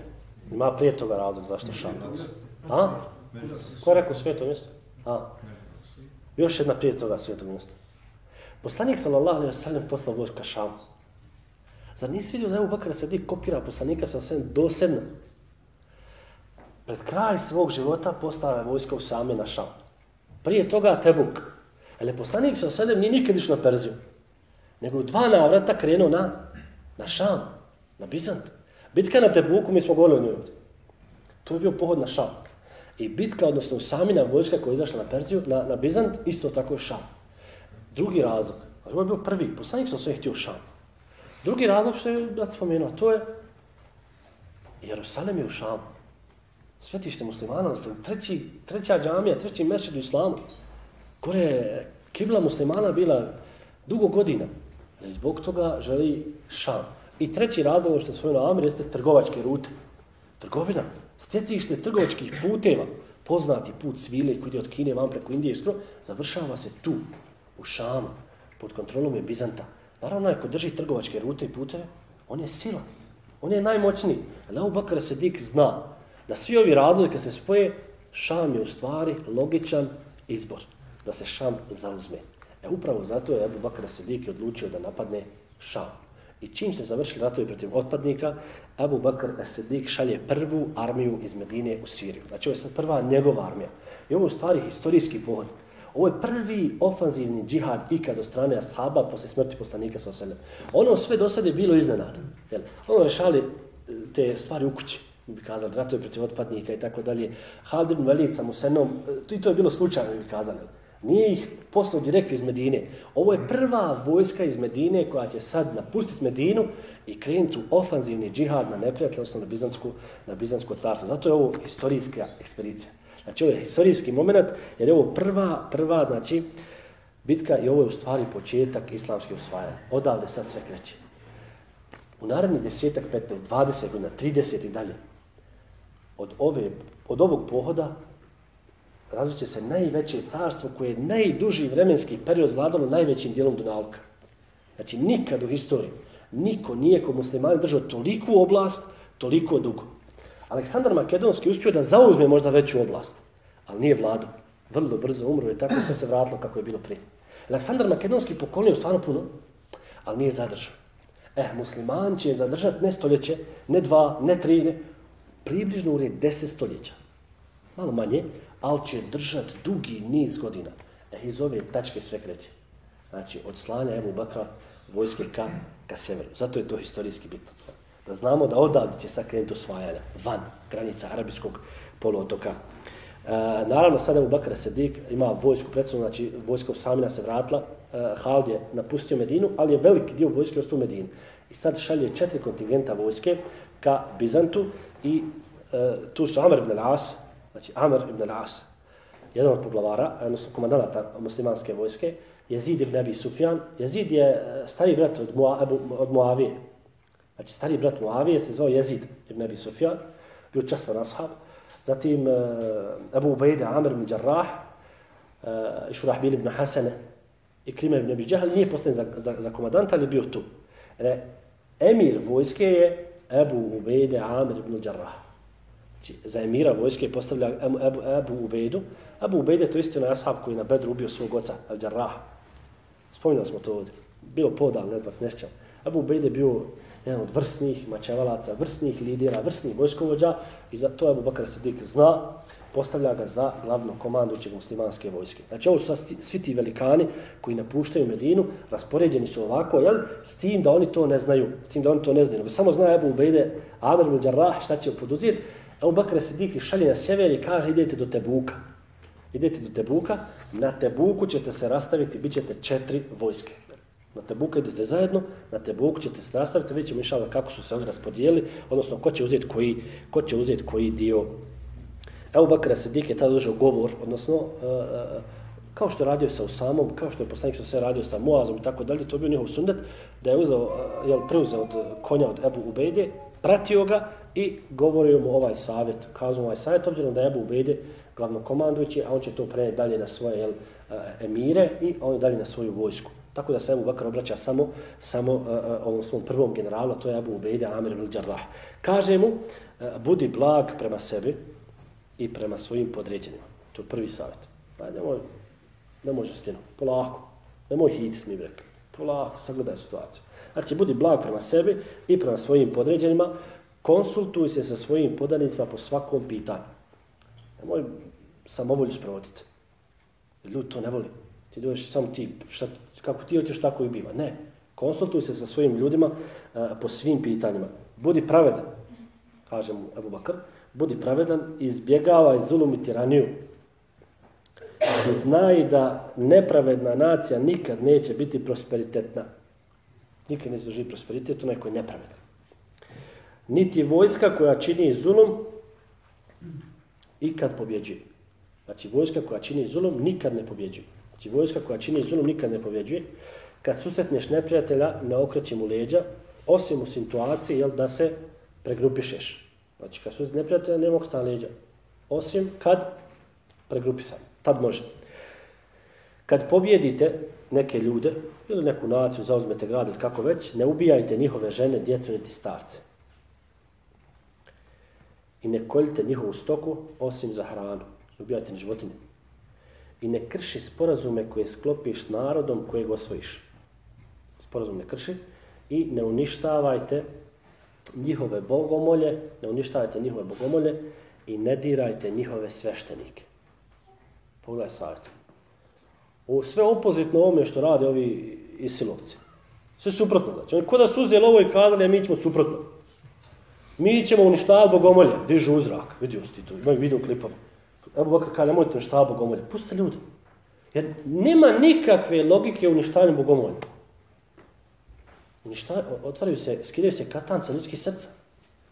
Speaker 1: Ima prije toga razlog zašto Šam. A? Ko je rekao sveto mjesto? A? Još jedna prije toga sveto mjesto. Poslanik sallallahu alejhi ve sellem poslao vojsku ka Šamu. Zar nisi vidio da je Bakr Sadik kopira poslanika sa sve dosedno? Pred kraj svog života postala je vojska u same na Šam. Prije toga Tebuk. Ali poslanik sa sedem nije nikad išao na Perziju. Nego u dva navrata krenuo na, na Šam, na Bizant. Bitka na Tebuku, mi smo govorili o njoj To je bio pohod na Šam. I bitka, odnosno samina vojska koja je izašla na Perziju, na, na Bizant, isto tako je Šam. Drugi razlog, a ovo je bio prvi, poslanik sam sve htio Šam. Drugi razlog što je brat spomenuo, to je Jerusalem je u Šamu. Svetište muslimana, treći, treća džamija, treći mesec u islamu. Kore je kibla muslimana bila dugo godina. Ali zbog toga želi Šam. I treći razlog što je spomenuo Amir jeste trgovačke rute. Trgovina stjecište trgovačkih puteva, poznati put svile koji ide od Kine vam preko Indije skoro, završava se tu, u Šamu, pod kontrolom je Bizanta. Naravno, ako drži trgovačke rute i puteve, on je sila. On je najmoćniji. Ali Abu Bakr Sedik zna da svi ovi razlozi kad se spoje, Šam je u stvari logičan izbor. Da se Šam zauzme. E upravo zato je Abu Bakr Sedik odlučio da napadne Šam. I čim se završili ratovi protiv otpadnika, Abu Bakr Esedik šalje prvu armiju iz Medine u Siriju. Znači ovo je sad prva njegova armija. I ovo je u stvari historijski pohod. Ovo je prvi ofanzivni džihad ikad od strane ashaba posle smrti poslanika sa oseljem. Ono sve do sada je bilo iznenada. Jel? Ono rešali e, te stvari u kući bi kazali, ratovi protiv otpadnika i tako dalje. Halid ibn Velid sa Musenom, e, i to je bilo slučajno, bi kazali. Nije ih poslao direkt iz Medine. Ovo je prva vojska iz Medine koja će sad napustiti Medinu i krenuti u ofanzivni džihad na neprijatelj, odnosno na Bizansku, na Bizansko carstvo. Zato je ovo historijska ekspedicija. Znači ovo je historijski moment jer je ovo prva, prva, znači, bitka i ovo je u stvari početak islamske osvajanja. Odavde sad sve kreće. U narednih desetak, 15, 20 godina, 30 i dalje, od, ove, od ovog pohoda razviće se najveće carstvo koje je najduži vremenski period vladalo najvećim dijelom Dunalka. Znači, nikad u historiji niko nije ko muslimani držao toliku oblast, toliko dugo. Aleksandar Makedonski uspio da zauzme možda veću oblast, ali nije vladao. Vrlo brzo umro i tako sve se vratilo kako je bilo prije. Aleksandar Makedonski pokolio stvarno puno, ali nije zadržao. E, musliman će zadržati ne stoljeće, ne dva, ne tri, ne, približno u deset stoljeća. Malo manje, ali će držati dugi niz godina. E, iz ove tačke sve kreće. Znači, od slanja Ebu Bakra vojske ka, ka severu. Zato je to historijski bitno. Da znamo da odavde će sad krenuti osvajanja van granica arabijskog poluotoka. E, naravno, sad Ebu Bakra Sedik ima vojsku predstavno, znači vojska Usamina se vratila, e, Hald je napustio Medinu, ali je veliki dio vojske ostao u Medinu. I sad šalje četiri kontingenta vojske ka Bizantu i e, tu su Amr ibn al-As, znači Amr ibn al-As, jedan od poglavara, odnosno komandanata muslimanske vojske, Jezid ibn Abi Sufjan. Jezid je e, stari brat od, Mua, od Muavije. Znači, stari brat Muavije se zove Jezid ibn Abi Sufjan, bio častan ashab. Zatim uh, Abu Ubejde, Amr ibn Jarrah, uh, e, Šurahbil ibn Hasane, i Krime ibn Abi Džahal, nije postavljen za, za, za komadanta, ali bio tu. Re, emir vojske je Abu Ubejde, Amr ibn Jarrah. Znači, za emira vojske postavlja Abu, Abu, Abu Ubejdu. Abu Ubejde to istina je ashab koji na Bedru ubio svog oca, Al-Jarrah. Spominjali smo to ovdje. Bilo podal, ne vas nešćam. Abu Ubejde je bio jedan od vrsnih mačevalaca, vrsnih lidera, vrsnih vojskovođa i za to Abu Bakar Sidik zna, postavlja ga za glavno komandućeg muslimanske vojske. Znači ovo su svi ti velikani koji napuštaju Medinu, raspoređeni su ovako, jel? s tim da oni to ne znaju, s tim da oni to ne znaju. Samo zna Abu Ubejde, Amr ibn Jarrah, šta će poduzeti, Abu Bakr Sidik šalje na sjever i kaže idete do Tebuka. Idete do Tebuka, na Tebuku ćete se rastaviti, bit ćete četiri vojske. Na Tebuku idete zajedno, na Tebuku ćete se rastaviti, vidjet ćemo inšala kako su se oni raspodijeli, odnosno ko će uzeti koji, ko će uzeti koji dio. Ebu Bakr Sidik je tada došao govor, odnosno uh, kao što je radio sa Usamom, kao što je poslanik sa sve radio sa Muazom i tako dalje, to je bio njihov sundet, da je uzeo, jel, preuzeo od konja od Ebu Ubejde, pratio ga i govorio mu ovaj savjet, kazao ovaj savjet, obzirom da je Ebu Ubejde glavnokomandujući, a on će to preneti dalje na svoje jel, e, emire i on dalje na svoju vojsku. Tako da se Ebu Bakar obraća samo, samo uh, ovom svom prvom generalu, to je Ebu Ubejde Amir ibn Đarrah. Kaže mu, uh, budi blag prema sebi i prema svojim podređenima. To je prvi savjet. Pa nemoj, ne može polako. Nemoj hit, mi bi rekli. Polako, sagledaj situaciju. Znači, budi blag prema sebi i prema svojim podređenima, konsultuj se sa svojim podanicima po svakom pitanju. Nemoj samovolju sprovoditi. Ljudi to ne voli. Ti dođeš sam ti, šta, kako ti hoćeš, tako i biva. Ne. Konsultuj se sa svojim ljudima a, po svim pitanjima. Budi pravedan, kaže mu Ebu Bakr, budi pravedan, izbjegavaj zulum i tiraniju. I znaj da nepravedna nacija nikad neće biti prosperitetna. Nikad neće doživi prosperitet, onaj koji je nepravedan. Niti vojska koja čini zulum, ikad pobjeđuje. Znači, vojska koja čini zulum nikad ne pobjeđuje. Znači, vojska koja čini zulum nikad ne pobjeđuje. Kad susretneš neprijatelja, ne okreći mu leđa, osim u situaciji jel, da se pregrupišeš. Znači, kad susretneš neprijatelja, ne mogu leđa. Osim kad pregrupisam. Tad može. Kad pobjedite neke ljude ili neku naciju, zauzmete grad ili kako već, ne ubijajte njihove žene, djecu niti starce i ne koljite njihovu stoku osim za hranu. Ne ubijajte ni životinje. I ne krši sporazume koje sklopiš s narodom kojeg osvojiš. Sporazum ne krši. I ne uništavajte njihove bogomolje, ne uništavajte njihove bogomolje i ne dirajte njihove sveštenike. Pogledaj savjet. Ovo sve opozitno ovome što rade ovi isilovci. Sve suprotno. Znači, oni kod da su uzeli ovo i kazali, a mi ćemo suprotno. Mi ćemo uništavati bogomolje. Dižu u zrak. Vidio si to. Imaju video klipove. Evo Bakar kaže, nemojte uništavati bogomolje. Puste ljudi. Jer nema nikakve logike u uništavanju bogomolja. Uništa, otvaraju se, skidaju se katance ljudskih srca.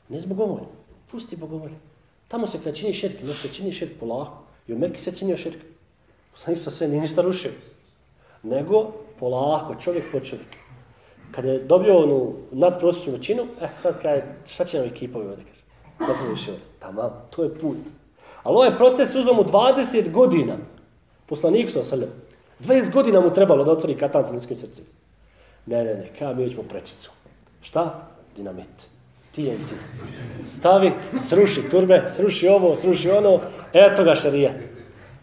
Speaker 1: Ne zbog bogomolja. Pusti bogomolje. Tamo se kad čini širk, no se čini širk polako. I u Merki se činio širk. Poslanik sa sve nije ništa rušio. Nego polako, čovjek po čovjeku. Kada je dobio onu nadprosječnu većinu, eh, sad kaj, šta će nam ekipa ovdje kaže? Napravi život. Tamam, to je put. Ali ovaj proces uzao mu 20 godina. Poslaniku sam srljom. 20 godina mu trebalo da otvori katanca na ljudskim srcima. Ne, ne, ne, kada mi ćemo prečicu. Šta? Dinamit. TNT. Stavi, sruši turbe, sruši ovo, sruši ono, e, eto ga šarijat.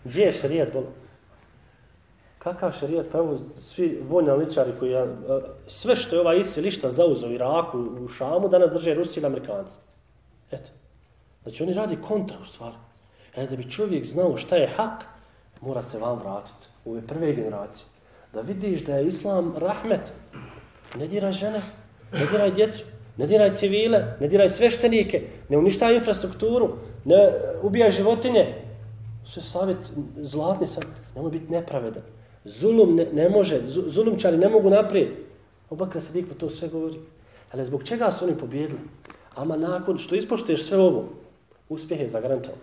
Speaker 1: Gdje je šarijat, bolo? Kakav šarijat? Pa evo, svi vojni ličari koji, sve što je ova ISIL išta zauzeo u Iraku, u Šamu, danas drže Rusi ili Amerikanci. Eto. Znači, oni radi kontra u stvari. E, da bi čovjek znao šta je hak, mora se vam vratiti u ove prve generacije. Da vidiš da je Islam rahmet. Ne diraj žene, ne diraj djecu, ne diraj civile, ne diraj sveštenike, ne uništaj infrastrukturu, ne ubijaj životinje. Sve savjet zlatni savjet, nemoj biti nepravedan. Zulum ne, ne može, zulumčari ne mogu naprijed. Obakra se dikpo to sve govori. Ali zbog čega su oni pobjedili? Ama nakon što ispoštuješ sve ovo, uspjeh je zagarantovan.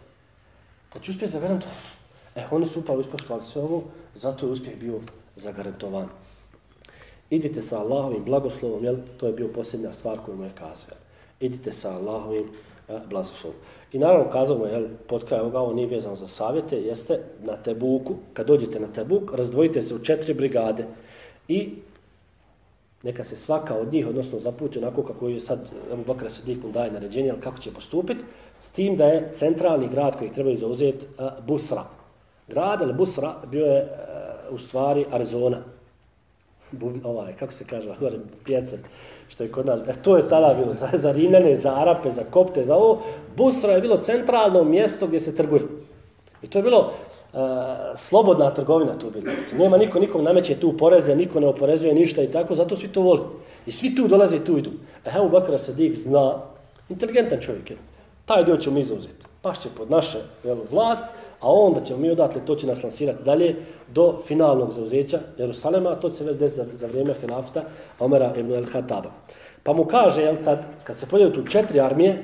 Speaker 1: Znači uspjeh je zagarantovan. E, oni su upravo ispoštovali sve ovo, zato je uspjeh bio zagarantovan. Idite sa Allahovim blagoslovom, jel? To je bio posljednja stvar koju mu je kazao. Idite sa Allahovim eh. I naravno kazao mu, jel, pod kraj ovoga, ovo nije vezano za savjete, jeste na Tebuku, kad dođete na Tebuk, razdvojite se u četiri brigade i neka se svaka od njih, odnosno zaputi onako kako je sad Ebu Bakr Sadiq daje naređenje, ali kako će postupiti, s tim da je centralni grad koji trebaju zauzeti Busra. Grad ali Busra bio je u stvari Arizona. Bu, ovaj, kako se kaže, gore, pjece, što je kod nas, e, to je tada bilo za, za Rimljane, za Arape, za Kopte, za ovo. Busra je bilo centralno mjesto gdje se trguje. I to je bilo e, slobodna trgovina tu bilo. Znači, nema niko, nikom nameće tu poreze, niko ne oporezuje ništa i tako, zato svi to voli. I svi tu dolaze i tu idu. E, evo Bakara Sadik zna, inteligentan čovjek je, taj dio ćemo mi zauzeti. Pašće pod naše jel, vlast, a onda ćemo mi odatle, to će nas lansirati dalje do finalnog zauzeća Jerusalema, a to će se već desiti za, za vrijeme hilafta Omera ibn el-Hataba. Pa mu kaže, jel, kad, kad se pojavio tu četiri armije,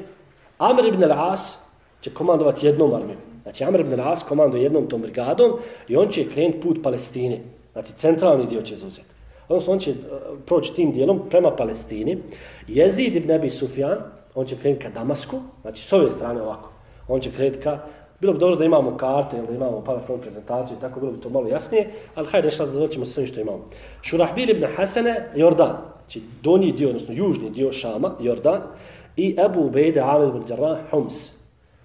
Speaker 1: Amr ibn al-As će komandovati jednom armijom. Znači, Amr ibn al-As komanduje jednom tom brigadom i on će krenuti put Palestine. Znači, centralni dio će zauzeti. Odnosno, on će uh, proći tim dijelom prema Palestini. Jezid ibn Abi Sufjan, on će krenuti ka Damasku, znači s ove strane ovako. On će krenuti ka Bilo bi dobro da imamo karte ili da imamo PowerPoint prezentaciju i tako bilo bi to malo jasnije, ali hajde šta ćemo sve što imamo. Šurahbil ibn Hasene, Jordan, znači donji dio, odnosno južni dio Šama, Jordan, i Abu Ubejde, Amir ibn Jarrah, Homs.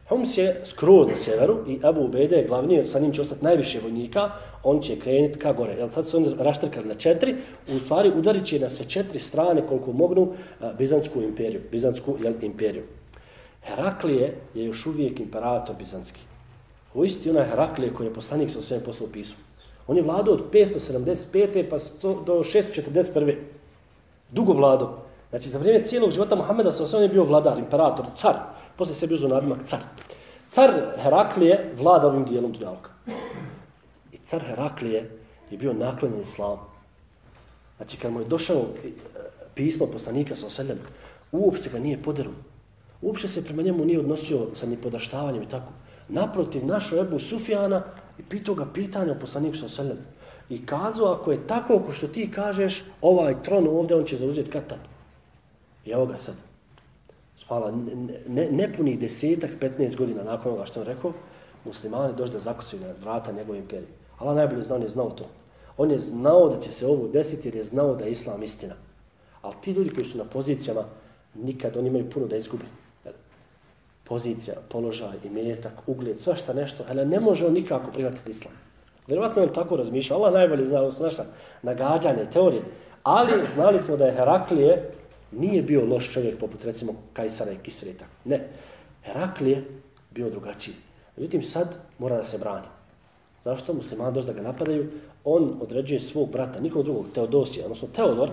Speaker 1: Homs je skroz na sjeveru i Abu Ubejde je glavni, sa njim će ostati najviše vojnika, on će krenuti ka gore. Jel, sad su oni raštrkali na četiri, u stvari udarit će na sve četiri strane koliko mognu Bizantsku imperiju, Bizantsku jel, imperiju. Heraklije je još uvijek imperator bizanski. Ovo isti onaj Heraklije koji je poslanik sa svojim poslom pismu. On je vladao od 575. pa do 641. Dugo vladao. Znači, za vrijeme cijelog života Muhammeda sa osvijem je bio vladar, imperator, car. Posle se uzu nadimak car. Car Heraklije vlada ovim dijelom Dunjalka. I car Heraklije je bio naklonjen islamu. Znači, kad mu je došao e, pismo poslanika sa osvijem, uopšte ga nije poderuo. Uopšte se prema njemu nije odnosio sa nipodaštavanjem i tako. Naprotiv, našo Ebu Sufjana i pitao ga pitanje o poslaniku sa selem. I kazao, ako je tako, ako što ti kažeš, ovaj tron ovdje, on će zauzeti kad tad. I evo ga sad. Spala, ne, ne punih desetak, 15 godina nakon onoga što on rekao, muslimani došli da zakucaju na vrata njegove imperije. Allah najbolje znao, on je znao to. On je znao da će se ovo desiti jer je znao da je islam istina. Ali ti ljudi koji su na pozicijama, nikad oni imaju puno da izgube pozicija, položaj, imetak, ugled, svašta nešto, ali ne može on nikako prihvatiti islam. Vjerovatno on tako razmišlja, Allah najbolje zna, ovo su naša nagađanje, teorije, ali znali smo da je Heraklije nije bio loš čovjek poput recimo Kajsara i Kisreta. Ne, Heraklije bio drugačiji. Međutim, sad mora da se brani. Zašto muslimani došli da ga napadaju? On određuje svog brata, nikog drugog, Teodosija, odnosno Teodor,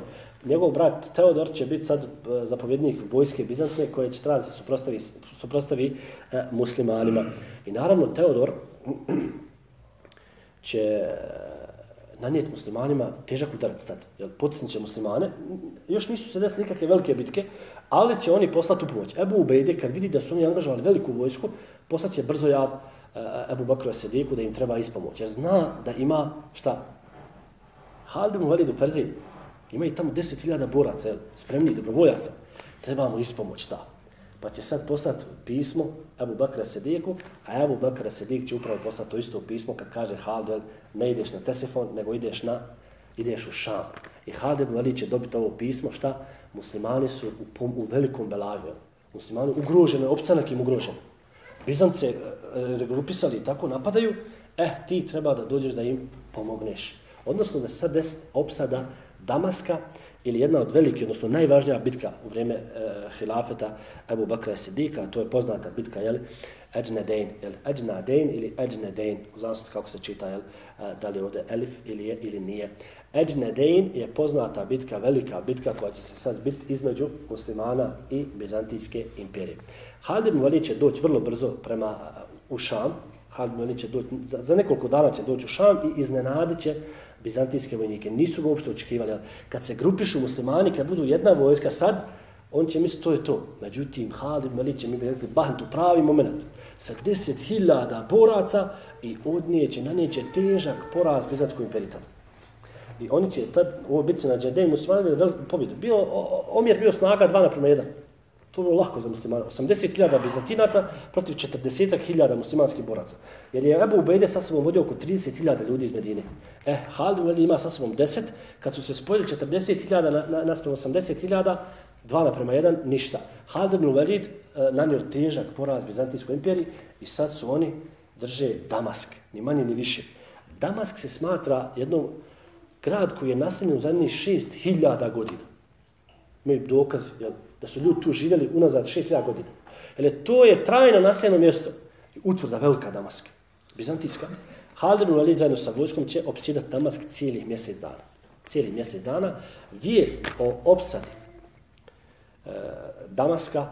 Speaker 1: njegov brat Teodor će biti sad e, zapovjednik vojske Bizantne koje će trebati se suprostavi, suprostavi e, muslimanima. I naravno Teodor <clears throat> će e, nanijeti muslimanima težak udarac tad. Jer potisnit će muslimane. Još nisu se desili nikakve velike bitke, ali će oni poslati u pomoć. Ebu Ubejde, kad vidi da su oni angažovali veliku vojsku, poslat će brzo jav e, Ebu Bakru Sediku da im treba ispomoć. Jer zna da ima šta? Halid mu veli do Perzije. Ima i tamo 10.000 boraca, spremnih dobrovoljaca. Trebamo ispomoć ta. Pa će sad poslati pismo Abu Bakra Sedijeku, a Abu Bakra Sedijek će upravo poslati to isto pismo kad kaže Haldu, ne ideš na Tesefon, nego ideš na ideš u Šam. I Halid ibn Ali će dobiti ovo pismo, šta? Muslimani su u, u velikom belaju. Muslimani ugroženi, opstanak im ugrožen. Bizance e, e, regrupisali i tako napadaju, eh, ti treba da dođeš da im pomogneš. Odnosno da se sad desi opsada Damaska, ili jedna od velike, odnosno najvažnija bitka u vrijeme e, hilafeta Abu Bakra Sidika, to je poznata bitka, jel, Ejnedein, jel, Ejnedein ili Ejnedein, u zavisnosti kako se čita, jel, e, da li je ovdje elif ili je ili nije. Ejnedein je poznata bitka, velika bitka koja će se sad biti između muslimana i Bizantijske imperije. Halid ibn Walid će doći vrlo brzo prema e, u Šam, Halid ibn Walid će doći, za, za nekoliko dana će doći u Šam i iznenadit će bizantijske vojnike. Nisu ga uopšte očekivali. Kad se grupišu muslimani, kad budu jedna vojska sad, on će misliti to je to. Međutim, Halid Malik će mi rekli, bahn, tu pravi moment. Sa deset hiljada boraca i odnijeće, nanijeće težak poraz Bizantskoj imperiji I oni će tad, ovo bitci na Džedej, muslimani veliku pobjedu. Bio, omjer bio snaga 2 naprema 1. To je lako za muslimana. 80.000 bizantinaca protiv 40.000 muslimanskih boraca. Jer je Ebu Ubejde sa sobom vodio oko 30.000 ljudi iz Medine. E, Halid Ubejde ima sa sobom 10. Kad su se spojili 40.000 na, na, naspram 80.000, 2 naprema 1, ništa. Halid ibn Velid e, nanio težak poraz Bizantijskoj imperiji i sad su oni drže Damask, ni manje ni više. Damask se smatra jednom grad koji je naseljen u zadnjih 6.000 godina. Imaju dokaz, jel, da su ljudi tu živjeli unazad 6000 godina. Jer to je trajno naseljeno mjesto. Utvrda velika Damaska, bizantijska. Halid ibn Walid zajedno sa vojskom će opsjedati Damask cijeli mjesec dana. Cijeli mjesec dana. Vijest o opsadi e, Damaska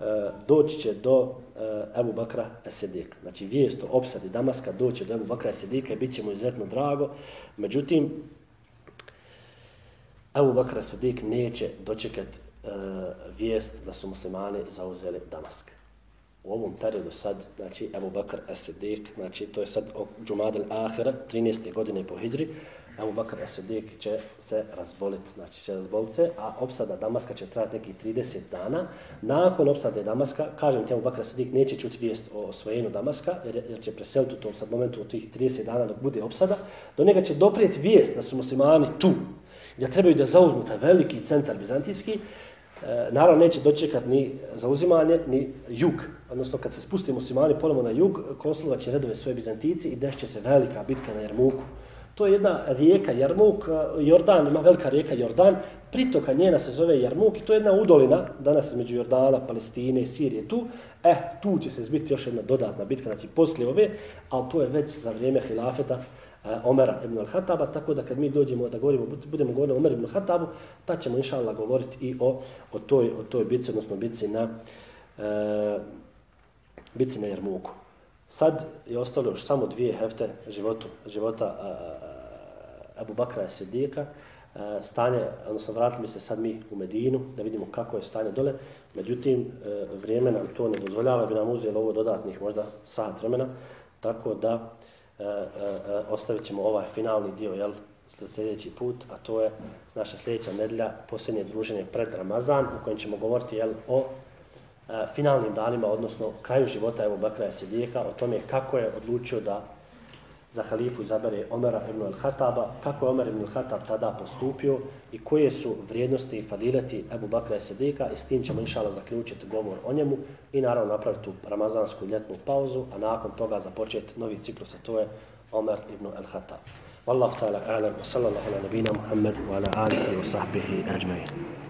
Speaker 1: e, doći će do e, Ebu Bakra Esedika. Znači vijest o opsadi Damaska doći do Ebu Bakra Esedika i bit će mu izuzetno drago. Međutim, Ebu Bakra Esedik neće dočekati E, vijest da su muslimani zauzeli Damask. U ovom periodu sad, znači, Ebu Bakr Esedik, znači, to je sad Džumad al-Ahira, 13. godine po Hidri, Ebu Bakr Esedik će se razboliti, znači će razboliti se, a opsada Damaska će trajati neki 30 dana. Nakon opsade Damaska, kažem ti Ebu Bakr Esedik, neće čuti vijest o osvojenju Damaska, jer, jer će preseliti u tom sad momentu u tih 30 dana dok bude opsada. Do njega će doprijeti vijest da su muslimani tu, da trebaju da zauzmu taj veliki centar bizantijski, Eh, naravno neće dočekati ni zauzimanje, ni jug. Odnosno, kad se spusti muslimani ponovno na jug, konsulovat će redove svoje bizantici i dešće se velika bitka na Jermuku. To je jedna rijeka Jarmuk, eh, Jordan, ima velika rijeka Jordan, pritoka njena se zove Jarmuk i to je jedna udolina, danas između Jordana, Palestine i Sirije tu. E, tu će se zbiti još jedna dodatna bitka, znači poslije ove, ali to je već za vrijeme hilafeta, uh, Omera ibn al-Hataba, tako da kad mi dođemo da govorimo, budemo govorili o Omer ibn al-Hatabu, pa ćemo inša Allah govoriti i o, o, toj, o toj bitci, odnosno bitci na, e, bitci na Jermuku. Sad je ostalo još samo dvije hefte životu, života e, Abu Bakra i Sidika. e, stanje, odnosno vratili se sad mi u Medinu da vidimo kako je stanje dole. Međutim, e, vrijeme nam to ne dozvoljava, bi nam uzeli ovo dodatnih možda sat vremena. Tako da, E, e, e, ostavit ćemo ovaj finalni dio, jel, sljedeći put, a to je naša sljedeća nedelja, posljednje druženje pred Ramazan, u kojem ćemo govoriti, jel, o e, finalnim danima, odnosno kraju života Evo Bakra Sidijeka, o tome kako je odlučio da za halifu izabere Omera ibn al-Hataba, kako je Omer ibn al-Hatab tada postupio i koje su vrijednosti i fadileti Ebu Bakra i Sedika i s tim ćemo inšala zaključiti govor o njemu i naravno napraviti tu ramazansku ljetnu pauzu, a nakon toga započeti novi ciklus, a to je Omer ibn al-Hatab. Wallahu ta'ala a'lam wa sallallahu ala nabina Muhammad wa ala alihi wa sahbihi ajma'in.